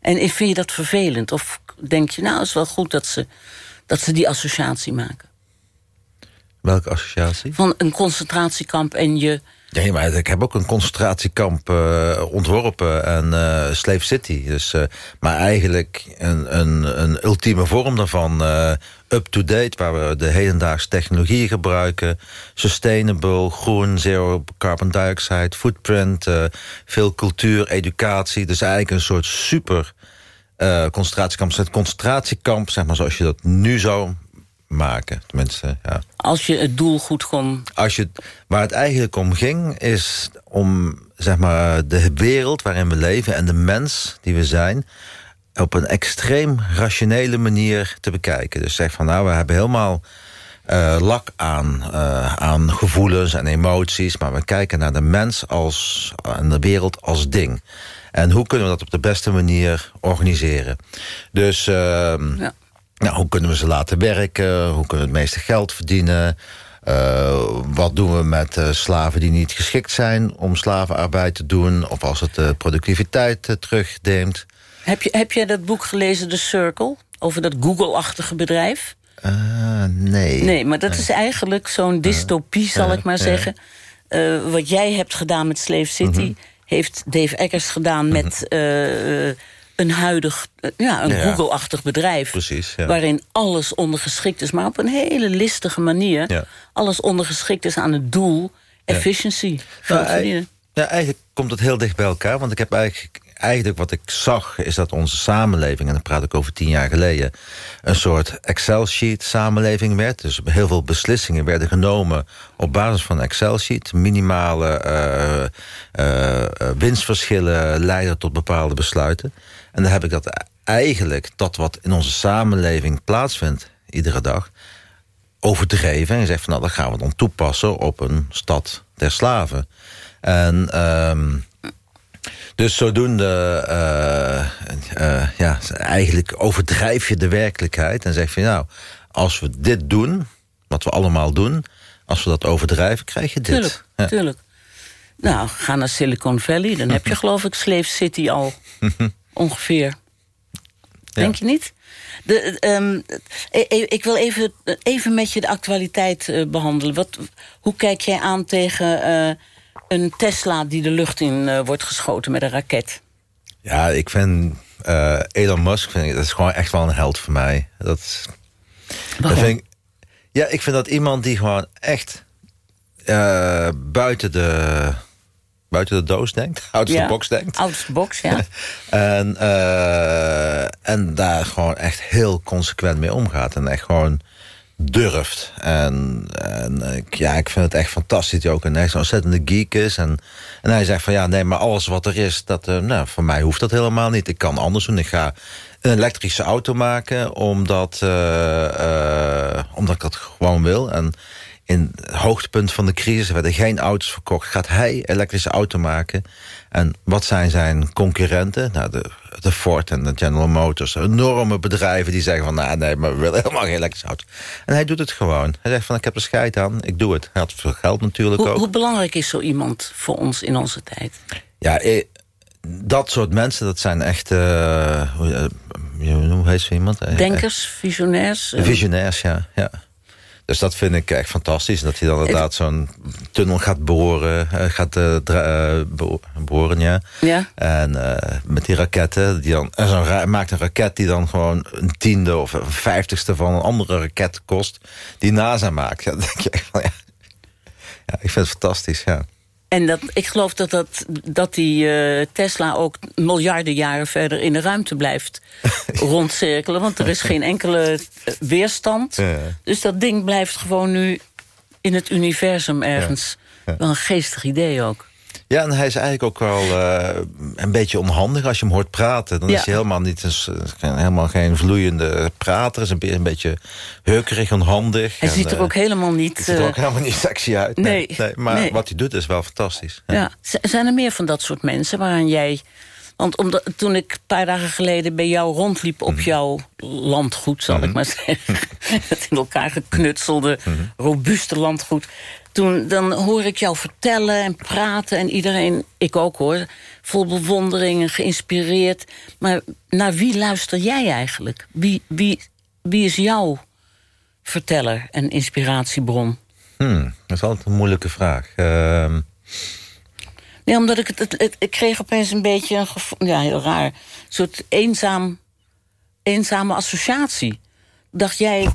En vind je dat vervelend? Of denk je, nou, het is wel goed dat ze, dat ze die associatie maken? Welke associatie? Van een concentratiekamp en je... Nee, maar ik heb ook een concentratiekamp eh, ontworpen en eh, Slave City. Dus, eh, maar eigenlijk een, een, een ultieme vorm daarvan. Up-to-date, waar we de hedendaagse technologieën gebruiken. Sustainable, groen, zero carbon dioxide, footprint. veel cultuur, educatie. Dus eigenlijk een soort super concentratiekamp. Het concentratiekamp, zeg maar, zoals je dat nu zou maken. Tenminste, ja. Als je het doel goed kon... Als je, waar het eigenlijk om ging, is om zeg maar, de wereld waarin we leven en de mens die we zijn, op een extreem rationele manier te bekijken. Dus zeg van nou, we hebben helemaal eh, lak aan, eh, aan gevoelens en emoties, maar we kijken naar de mens als, en de wereld als ding. En hoe kunnen we dat op de beste manier organiseren? Dus ehm, nou, hoe kunnen we ze laten werken? Hoe kunnen we het meeste geld verdienen? Uh, wat doen we met uh, slaven die niet geschikt zijn om slavenarbeid te doen? Of als het de productiviteit uh, terugneemt? Heb, je, heb jij dat boek gelezen, The Circle? Over dat Google-achtige bedrijf? nee. Nee, maar dat nee. is eigenlijk zo'n dystopie, zal ik maar zeggen. wat jij hebt gedaan met Slave City... -hmm. heeft Dave Eggers gedaan met... Een huidig, ja, een ja, Google-achtig bedrijf. Precies, ja. Waarin alles ondergeschikt is, maar op een hele listige manier. Ja. Alles ondergeschikt is aan het doel efficiency. Nou, ja, eigenlijk komt het heel dicht bij elkaar. Want ik heb eigenlijk, eigenlijk wat ik zag, is dat onze samenleving... en dan praat ik over tien jaar geleden... een soort Excel-sheet samenleving werd. Dus heel veel beslissingen werden genomen op basis van Excel-sheet. Minimale uh, uh, winstverschillen leiden tot bepaalde besluiten. En dan heb ik dat eigenlijk, dat wat in onze samenleving plaatsvindt... iedere dag, overdreven. En zegt van nou, dat gaan we dan toepassen op een stad der slaven. En um, dus zodoende, uh, uh, ja, eigenlijk overdrijf je de werkelijkheid en zeg je nou, als we dit doen, wat we allemaal doen, als we dat overdrijven, krijg je dit. Tuurlijk, ja. tuurlijk. Nou, ga naar Silicon Valley, dan heb je *laughs* geloof ik Slave City al *laughs* ongeveer. Denk je niet? De, um, ik wil even, even met je de actualiteit uh, behandelen. Wat, hoe kijk jij aan tegen uh, een Tesla die de lucht in uh, wordt geschoten met een raket? Ja, ik vind Elon Musk vind ik, dat is gewoon echt wel een held voor mij. Dat, dat vind ik, ja, ik vind dat iemand die gewoon echt buiten de buiten de doos denkt, *laughs* out of ja, the box denkt. Out of the box, ja. *laughs* en, uh, en daar gewoon echt heel consequent mee omgaat. En echt gewoon durft. En, en ja, ik vind het echt fantastisch dat hij ook een echt ontzettende geek is. En, en hij zegt van ja, nee, maar alles wat er is, dat, uh, nou, voor mij hoeft dat helemaal niet. Ik kan anders doen. Ik ga een elektrische auto maken, omdat, uh, omdat ik dat gewoon wil. En in het hoogtepunt van de crisis werden geen auto's verkocht. Gaat hij elektrische auto maken? En wat zijn zijn concurrenten? Nou, de, de Ford en de General Motors. Enorme bedrijven die zeggen van... nou, nee, maar we willen helemaal geen elektrische auto. En hij doet het gewoon. Hij zegt van, ik heb er scheid aan, ik doe het. Hij had veel geld natuurlijk hoe, ook. Hoe belangrijk is zo iemand voor ons in onze tijd? Ja, dat soort mensen, dat zijn echt... Uh, hoe, hoe heet zo iemand? Denkers, visionairs? Visionairs, ja. ja. Dus dat vind ik echt fantastisch. Dat hij dan inderdaad zo'n tunnel gaat boren. Uh, gaat uh, uh, boren, ja. ja. En met die raketten. Die dan, en zo maakt een raket die dan gewoon een tiende of een vijftigste van een andere raket kost. Die NASA maakt. *laughs* Ja, dan denk je echt van, ja. ja, ik vind het fantastisch, ja. En dat, ik geloof dat, dat, dat die uh, Tesla ook miljarden jaren verder in de ruimte blijft *laughs* rondcirkelen. Want er is geen enkele weerstand. Ja. Dus dat ding blijft gewoon nu in het universum ergens. Ja. Ja. Wel een geestig idee ook. Ja, en hij is eigenlijk ook wel uh, een beetje onhandig als je hem hoort praten. Dan is hij helemaal niet een, helemaal geen vloeiende prater. Is een, een beetje heukerig, onhandig. Hij en, ziet er ook helemaal niet... Hij ziet er ook helemaal niet sexy uit. Nee. nee, nee maar nee. wat hij doet is wel fantastisch. Ja. Zijn er meer van dat soort mensen waaraan jij... Want omdat, toen ik een paar dagen geleden bij jou rondliep op mm -hmm. jouw landgoed, zal mm -hmm. ik maar zeggen. *laughs* Het in elkaar geknutselde, mm -hmm. robuuste landgoed. Toen, dan hoor ik jou vertellen en praten en iedereen, ik ook hoor... vol bewondering en geïnspireerd. Maar naar wie luister jij eigenlijk? Wie, wie, wie is jouw verteller en inspiratiebron? Hmm, dat is altijd een moeilijke vraag. Ehm, Nee, omdat ik het, het, het- ik kreeg opeens een beetje een gevo- ja, heel raar, een soort eenzaam, eenzame associatie. Dacht, jij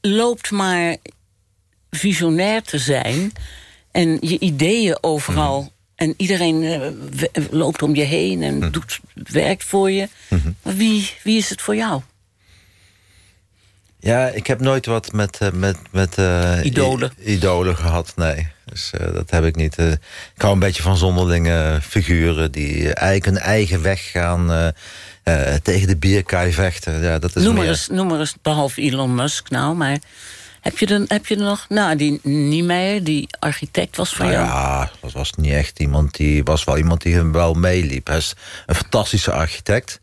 loopt maar visionair te zijn en je ideeën overal. En iedereen eh, we- loopt om je heen en doet, werkt voor je. Maar wie, wie is het voor jou? Ja, ik heb nooit wat met, eh, met, met eh, Idolen. idolen gehad, nee. Dus eh, dat heb ik niet. Eh, ik hou een beetje van zonderlinge figuren... die eigenlijk een eigen weg gaan... eh, eh, tegen de bierkaai vechten. Ja, dat is Noem maar, eens, noem maar eens, behalve Elon Musk nou, maar... Heb je, er, heb je er nog... Nou, die Niemeyer, die architect was van Nou jou. ja, dat was niet echt iemand die... was wel iemand die hem wel meeliep. Hij is een fantastische architect.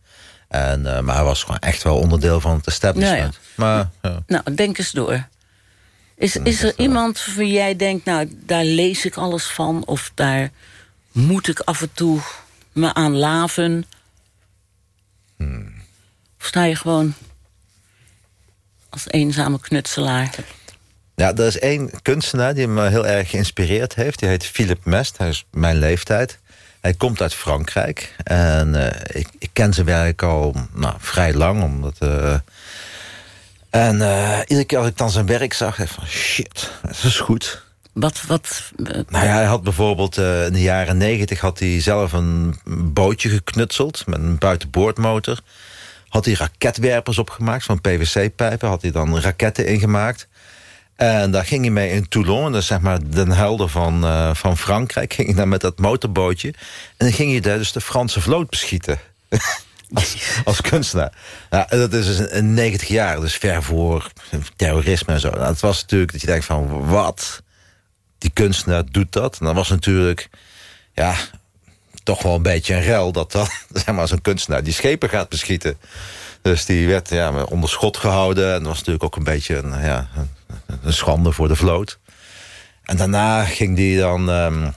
En, eh, maar hij was gewoon echt wel onderdeel van het establishment. Maar ja. Nou, denk eens door. Is, is er iemand wie jij denkt, nou, daar lees ik alles van... of daar moet ik af en toe me aan laven? Of sta je gewoon als eenzame knutselaar? Ja, er is één kunstenaar die me heel erg geïnspireerd heeft. Die heet Philip Mest. Hij is mijn leeftijd. Hij komt uit Frankrijk. En eh, ik, ik ken zijn werk al nou, vrij lang. Omdat, eh, en eh, iedere keer als ik dan zijn werk zag, dacht ik van shit, dat is goed. Wat, wat... Nou ja, hij had bijvoorbeeld in de jaren negentig had hij zelf een bootje geknutseld met een buitenboordmotor. Had hij raketwerpers opgemaakt van PVC-pijpen, had hij dan raketten ingemaakt. En daar ging hij mee in Toulon, dat is zeg maar den helder van, eh, van Frankrijk. Ging hij daar met dat motorbootje. En dan ging hij daar dus de Franse vloot beschieten. *laughs* als, kunstenaar. Nou, dat is dus een 90 jaar, dus ver voor terrorisme en zo. Nou, het was natuurlijk dat je denkt van, wat? Die kunstenaar doet dat. En dan was natuurlijk, ja, toch wel een beetje een rel... dat dan, *laughs* zeg maar, zo'n kunstenaar die schepen gaat beschieten. Dus die werd ja, onder schot gehouden. En dat was natuurlijk ook een beetje een, ja, een, schande voor de vloot. En daarna ging die dan... nou,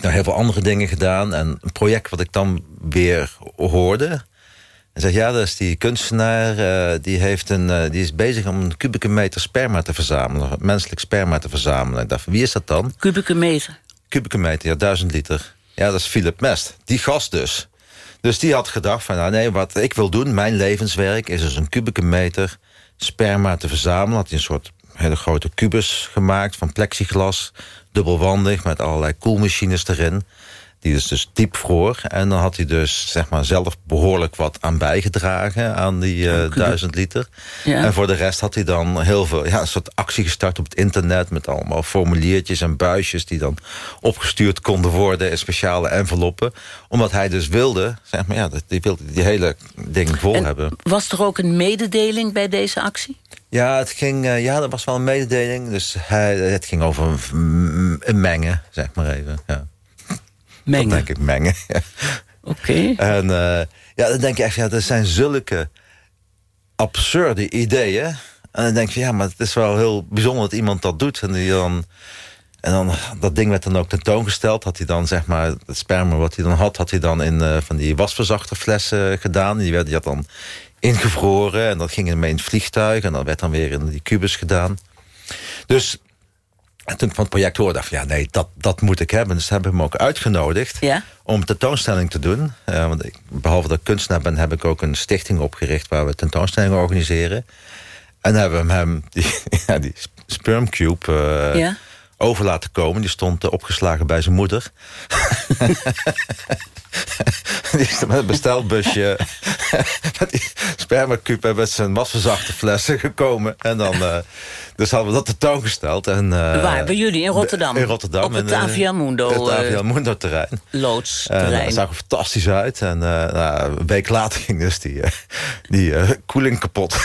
heel veel andere dingen gedaan. En een project wat ik dan weer hoorde... En zeg ja, dat is die kunstenaar, eh, die, heeft een, eh, die is bezig om een kubieke meter sperma te verzamelen. Menselijk sperma te verzamelen. Ik dacht, wie is dat dan? Kubieke meter. Kubieke meter, ja, duizend liter. Ja, dat is Philip Mest. Die gast dus. Dus die had gedacht van, nou nee, wat ik wil doen, mijn levenswerk... is dus een kubieke meter sperma te verzamelen. Had hij een soort hele grote kubus gemaakt van plexiglas. Dubbelwandig, met allerlei koelmachines erin. Die is dus diep vroor. En dan had hij dus zeg maar, zelf behoorlijk wat aan bijgedragen... aan die eh, duizend liter. Ja. En voor de rest had hij dan heel veel... Ja, een soort actie gestart op het internet... met allemaal formuliertjes en buisjes... die dan opgestuurd konden worden in speciale enveloppen. Omdat hij dus wilde... Zeg maar, ja, die wilde die hele ding vol hebben. Was er ook een mededeling bij deze actie? Ja, het ging, eh, ja, dat was wel een mededeling. Dus hij, het ging over een, een mengen, zeg maar even. Ja. Mengen. Dat denk ik, mengen. Oké. En eh, ja, dan denk je echt, ja, er zijn zulke absurde ideeën. En dan denk je, ja, maar het is wel heel bijzonder dat iemand dat doet. En, die dan, en dan, dat ding werd dan ook tentoongesteld. Had hij dan, zeg maar, het sperma wat hij dan had... had hij dan in eh, van die wasverzachterflessen gedaan. Die, werd, die had dan ingevroren. En dat ging ermee in het vliegtuig. En dat werd dan weer in die kubus gedaan. Dus en toen ik van het project hoorde, dacht ik, ja, nee, dat, dat moet ik hebben. Dus hebben we hem ook uitgenodigd om een tentoonstelling te doen. Eh, want ik, behalve dat ik kunstenaar ben, heb ik ook een stichting opgericht... waar we tentoonstellingen organiseren. En hebben we hem *laughs* die, ja, die spermcube eh, Ja. over laten komen. Die stond eh, opgeslagen bij zijn moeder. *laughs* *laughs* die is met een bestelbusje *laughs* met die spermacube en met zijn wasverzachterflessen gekomen. En dan, eh, dus hadden we dat tentoongesteld. En, eh, Waar? Bij jullie in Rotterdam? In Rotterdam. Op het eh, Aviamundo, Het eh, Aviamundo terrein. Loodsterrein. En dat zag er fantastisch uit. En nou, een week later ging dus die, die koeling kapot. *laughs*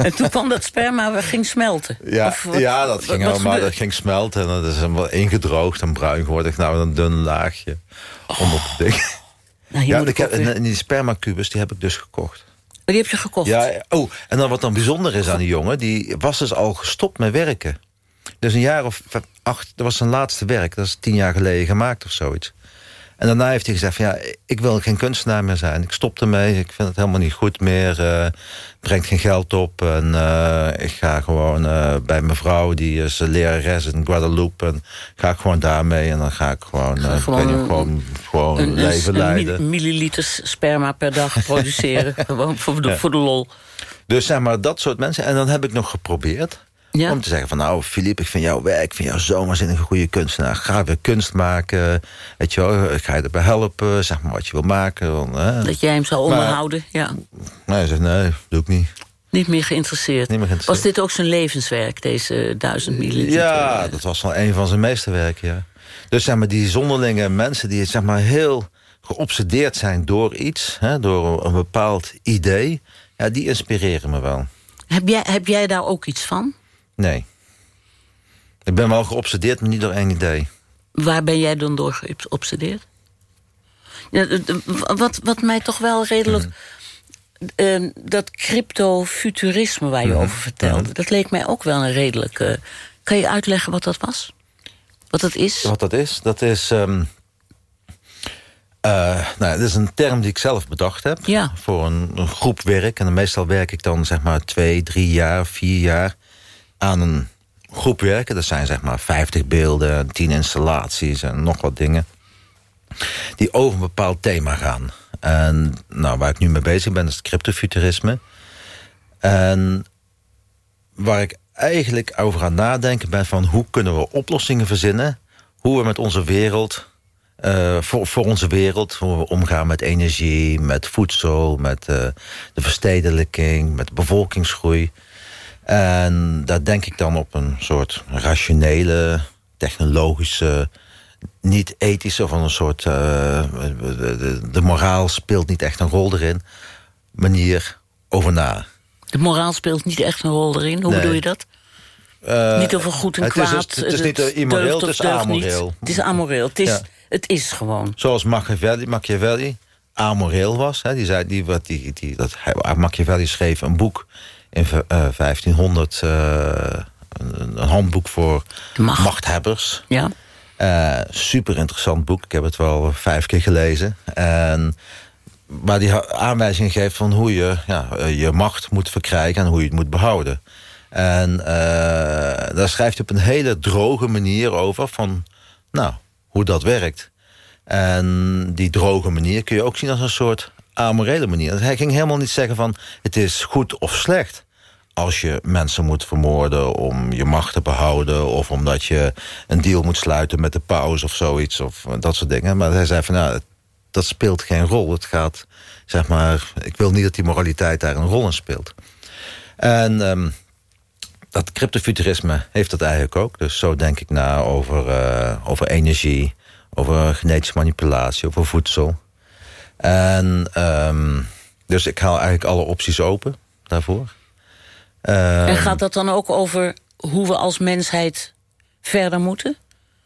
En toen kwam dat sperma weer ging smelten. Ja, Of wat- ja dat ging wat helemaal, gebeurde? dat ging smelten. En dat is helemaal ingedroogd en bruin geworden. Nou, een dun laagje onder het ding. Nou, ja, ik heb, en die spermacubus die heb ik dus gekocht. Die heb je gekocht? Ja, oh, en dan wat dan bijzonder is aan die jongen... die was dus al gestopt met werken. Dus een jaar of acht, dat was zijn laatste werk. Dat is tien jaar geleden gemaakt of zoiets. En daarna heeft hij gezegd van ja, ik wil geen kunstenaar meer zijn. Ik stop ermee, ik vind het helemaal niet goed meer. eh, brengt geen geld op. En eh, ik ga gewoon eh, bij mijn vrouw, die is lerares in Guadeloupe. En ga ik gewoon daarmee en dan ga ik gewoon, ik gewoon een- gewoon, gewoon een, leven een, leiden. mi- milliliters sperma per dag *laughs* produceren. gewoon voor de, Ja. voor de lol. Dus zeg maar, dat soort mensen. En dan heb ik nog geprobeerd Ja. om te zeggen van... nou, Filip, ik vind jouw werk, ik vind jou waanzinnig een goede kunstenaar. Ga weer kunst maken, weet je wel. Ik ga je erbij helpen, zeg maar wat je wil maken. want, hè. Dat jij hem zou Maar- onderhouden. Ja. Nee, zegt, nee, doe ik niet. Niet meer geïnteresseerd. Niet meer geïnteresseerd. Was dit ook zijn levenswerk, deze duizend milliliter? Ja, dat was wel een van zijn meesterwerken, ja. Dus zeg maar, die zonderlinge mensen die zeg maar heel geobsedeerd zijn door iets... Hè, door een bepaald idee, ja, die inspireren me wel. Heb, jij, heb jij daar ook iets van? Nee. Ik ben wel geobsedeerd, maar niet door één idee. Waar ben jij dan door geobsedeerd? Ja, wat, wat mij toch wel redelijk... ehm, dat cryptofuturisme waar je over vertelde... dat leek mij ook wel een redelijk... eh, kan je uitleggen wat dat was? Wat dat is? Wat dat is? Dat is... ehm, eh, nou, dat is een term die ik zelf bedacht heb. Ja. Voor een, een groep werk. En dan meestal werk ik dan zeg maar twee, drie jaar, vier jaar... aan een groep werken. Dat zijn zeg maar 50 beelden, 10 installaties en nog wat dingen. Die over een bepaald thema gaan. En nou, waar ik nu mee bezig ben, is het cryptofuturisme. En waar ik eigenlijk over aan nadenken ben van hoe kunnen we oplossingen verzinnen, hoe we met onze wereld, eh, voor, voor onze wereld, hoe we omgaan met energie, met voedsel, met eh, de verstedelijking, met bevolkingsgroei. En daar denk ik dan op een soort rationele, technologische, niet ethische, of een soort. eh, de, moraal speelt niet echt een rol erin, manier over na. De moraal speelt niet echt een rol erin. Hoe Nee. bedoel je dat? Eh, niet over goed en het is- kwaad. het is niet deugd immoreel, het is niet. amoreel. Het is amoreel. Het is, Ja. het is gewoon. Zoals Machiavelli, Machiavelli amoreel was. Hè, die zei, die, wat, die, die, dat, Machiavelli schreef een boek in eh, 1500... eh, een, een handboek voor machthebbers. Ja. Eh, super interessant boek. Ik heb het wel vijf keer gelezen. En waar die aanwijzingen geeft van hoe je ja, eh, je macht moet verkrijgen en hoe je het moet behouden. En eh, daar schrijft hij op een hele droge manier over van nou, hoe dat werkt. En die droge manier kun je ook zien als een soort amorele manier. Hij ging helemaal niet zeggen van het is goed of slecht als je mensen moet vermoorden om je macht te behouden... of omdat je een deal moet sluiten met de paus of zoiets, of dat soort dingen. Maar hij zei van, nou, dat speelt geen rol. Het gaat, zeg maar, ik wil niet dat die moraliteit daar een rol in speelt. En ehm, dat cryptofuturisme heeft dat eigenlijk ook. Dus zo denk ik na over, eh, over energie, over genetische manipulatie, over voedsel. En um, dus ik haal eigenlijk alle opties open daarvoor. en Um, gaat dat dan ook over hoe we als mensheid verder moeten?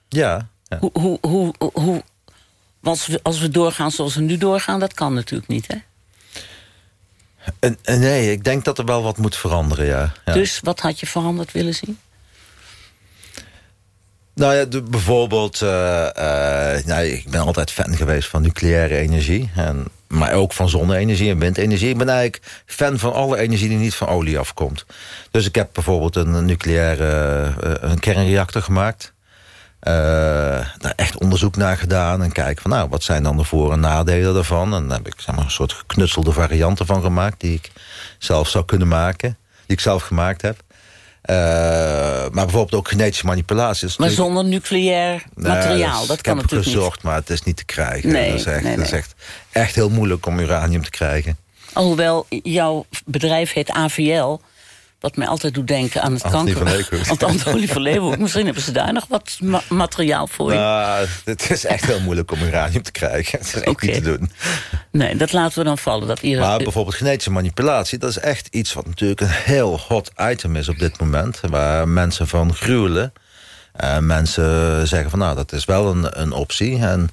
Ja. ja. Hoe, hoe, hoe, hoe, als, we, als we doorgaan zoals we nu doorgaan, dat kan natuurlijk niet, hè? En, en nee, ik denk dat er wel wat moet veranderen, ja. ja. Dus wat had je veranderd willen zien? Nou ja, bijvoorbeeld, uh, uh, nou, ik ben altijd fan geweest van nucleaire energie. En, maar ook van zonne-energie en windenergie. Ik ben eigenlijk fan van alle energie die niet van olie afkomt. Dus ik heb bijvoorbeeld een nucleaire uh, een kernreactor gemaakt. Daar echt onderzoek naar gedaan en kijken van nou, wat zijn dan de voor- en nadelen daarvan. En daar heb ik zeg maar, een soort geknutselde varianten van gemaakt die ik zelf zou kunnen maken. Die ik zelf gemaakt heb. Uh, maar bijvoorbeeld ook genetische manipulaties. Maar zonder nucleair materiaal, nee, dat kan ik heb natuurlijk gezocht, niet. maar het is niet te krijgen. Nee, dat, is echt, nee, nee. dat is echt, echt heel moeilijk om uranium te krijgen. Alhoewel jouw bedrijf heet AVL... wat mij altijd doet denken aan het Antonie kanker... van. Want Antonie van Leeuwenhoek, *laughs* misschien hebben ze daar nog wat ma materiaal voor je. Nou, het is echt heel moeilijk om uranium te krijgen. Het is echt niet te doen. Nee, dat laten we dan vallen. Dat ieder... Maar bijvoorbeeld genetische manipulatie, dat is echt iets wat natuurlijk een heel hot item is op dit moment. Waar mensen van gruwelen. Uh, mensen zeggen van nou, dat is wel een, een optie. En,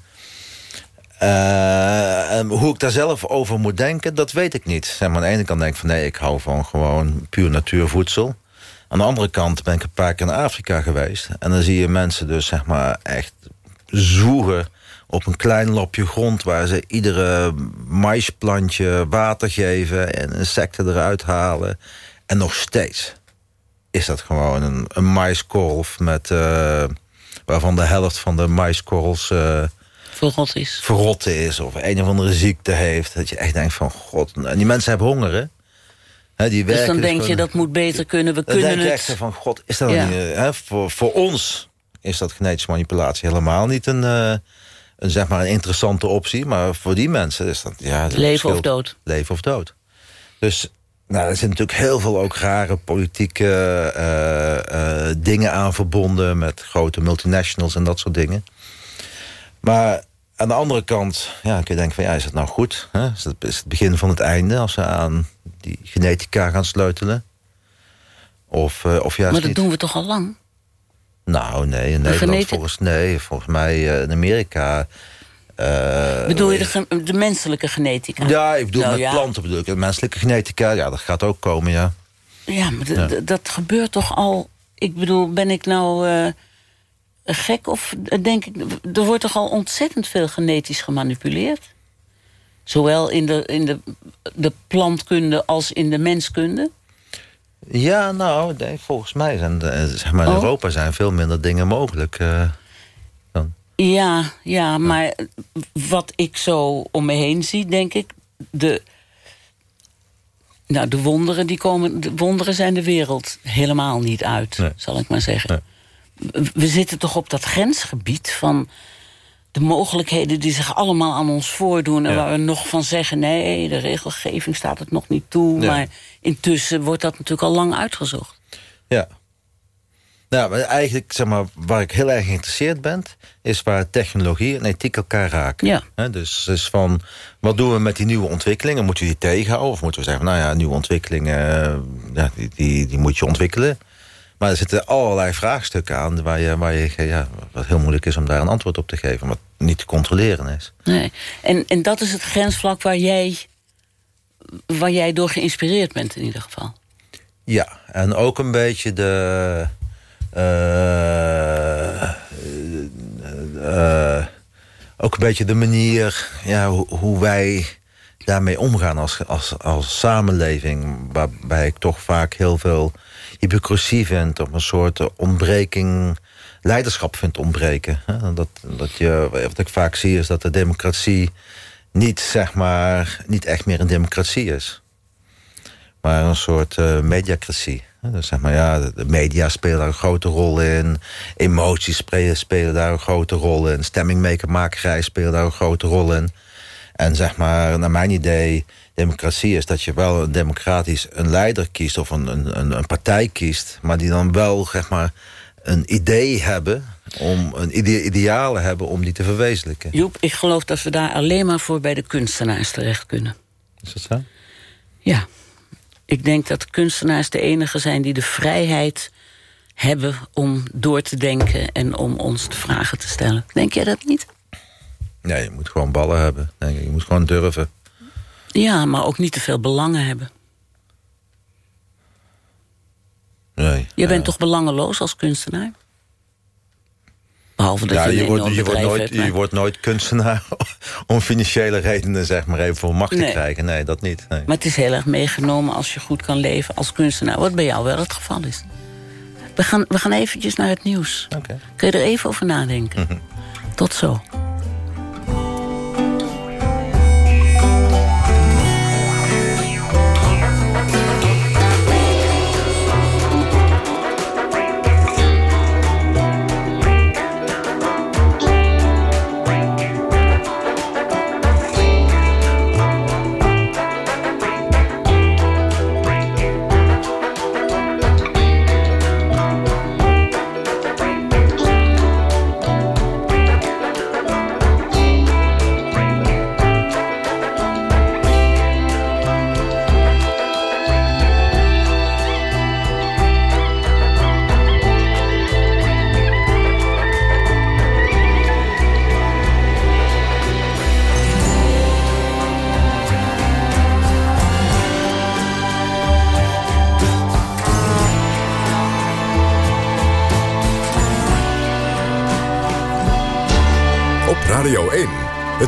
en hoe ik daar zelf over moet denken, dat weet ik niet. Zeg maar, aan de ene kant denk ik van nee, ik hou van gewoon puur natuurvoedsel. Aan de andere kant ben ik een paar keer in Afrika geweest. En dan zie je mensen dus zeg maar echt zoegen op een klein lapje grond... waar ze iedere maisplantje water geven en insecten eruit halen. En nog steeds is dat gewoon een, een. Met, eh, waarvan de helft van de maiskorrels... eh, Verrot is. verrotten is of een of andere ziekte heeft. Dat je echt denkt van, god... En die mensen hebben honger, hè? Die Dus dan denk je, dat moet beter kunnen. We kunnen denk je het. echt van, god, is dat Ja. niet... eh, Hè, voor, voor ons is dat genetische manipulatie helemaal niet een, eh, een, zeg maar een interessante optie. Maar voor die mensen is dat... Ja, dat Leven of dood. Leven of dood. Dus nou, er zitten natuurlijk heel veel ook rare politieke eh, dingen aan verbonden... met grote multinationals en dat soort dingen. Maar aan de andere kant ja, kun je denken van... ja, is het nou goed? Hè? Is, het, is het begin van het einde als ze aan die genetica gaan sleutelen? Of, eh, of juist Maar dat niet? doen we toch al lang? Nou, nee, in Nederland volgens... Nee, volgens mij eh, in Amerika... eh, Bedoel je de, de menselijke genetica? Ja, ik bedoel Nou met ja. planten bedoel ik. En Menselijke genetica, ja, dat gaat ook komen, ja. Ja, maar Ja. dat gebeurt toch al... Ik bedoel, ben ik nou gek of denk ik... Er wordt toch al ontzettend veel genetisch gemanipuleerd? Zowel in de, in de, de plantkunde als in de menskunde? Ja, nou, nee, volgens mij zijn eh, zeg maar, in Oh. Europa zijn veel minder dingen mogelijk. eh. Ja, ja, maar wat ik zo om me heen zie, denk ik... De, nou, de wonderen, die komen, de wonderen zijn de wereld helemaal niet uit, zal ik maar zeggen. We zitten toch op dat grensgebied van de mogelijkheden die zich allemaal aan ons voordoen... en Ja. waar we nog van zeggen, nee, de regelgeving staat het nog niet toe... Ja. maar intussen wordt dat natuurlijk al lang uitgezocht. Ja. Nou, maar eigenlijk, zeg maar, waar ik heel erg geïnteresseerd ben... is waar technologie en ethiek elkaar raken. Ja. Dus, dus van, wat doen we met die nieuwe ontwikkelingen? Moeten we die tegenhouden? Of moeten we zeggen, nou ja, nieuwe ontwikkelingen... eh, ja, die, die, die moet je ontwikkelen. Maar er zitten allerlei vraagstukken aan... waar je, waar je ja, wat heel moeilijk is om daar een antwoord op te geven... wat niet te controleren is. Nee. En, en dat is het grensvlak waar jij, waar jij door geïnspireerd bent in ieder geval. Ja, en ook een beetje de. eh, eh, ook een beetje de manier ja, hoe, hoe wij daarmee omgaan als, als, als samenleving. Waarbij ik toch vaak heel veel hypocrisie vind, of een soort ontbreking. leiderschap vind ontbreken. Dat, dat je, wat ik vaak zie is dat de democratie niet, zeg maar, niet echt meer een democratie is maar een soort eh, mediacratie. Dus zeg maar, ja, de- media spelen daar een grote rol in. Emoties spelen, daar een grote rol in. Stemmingmakerij spelen daar een grote rol in. En zeg maar, naar mijn idee, democratie is dat je wel een democratisch een leider kiest... of een, een, een, een partij kiest, maar die dan wel, zeg maar... een idee hebben, om, een ide idealen hebben om die te verwezenlijken. Joep, ik geloof dat we daar alleen maar voor bij de kunstenaars terecht kunnen. Is dat zo? Ja. Ik denk dat kunstenaars de enige zijn die de vrijheid hebben om door te denken en om ons de vragen te stellen. Denk jij dat niet? Nee, je moet gewoon ballen hebben. Denk ik. Je moet gewoon durven. Ja, maar ook niet te veel belangen hebben. Nee. Je bent toch belangeloos als kunstenaar? Behalve dat ja, je, je, wordt, je, wordt nooit, hebt, maar- je wordt nooit kunstenaar *laughs* om financiële redenen zeg maar even voor macht Nee. te krijgen. Nee, dat niet. Nee. Maar het is heel erg meegenomen als je goed kan leven als kunstenaar. Wat bij jou wel het geval is. We gaan, we gaan eventjes naar het nieuws. Kun je er even over nadenken? Mhm. Tot zo.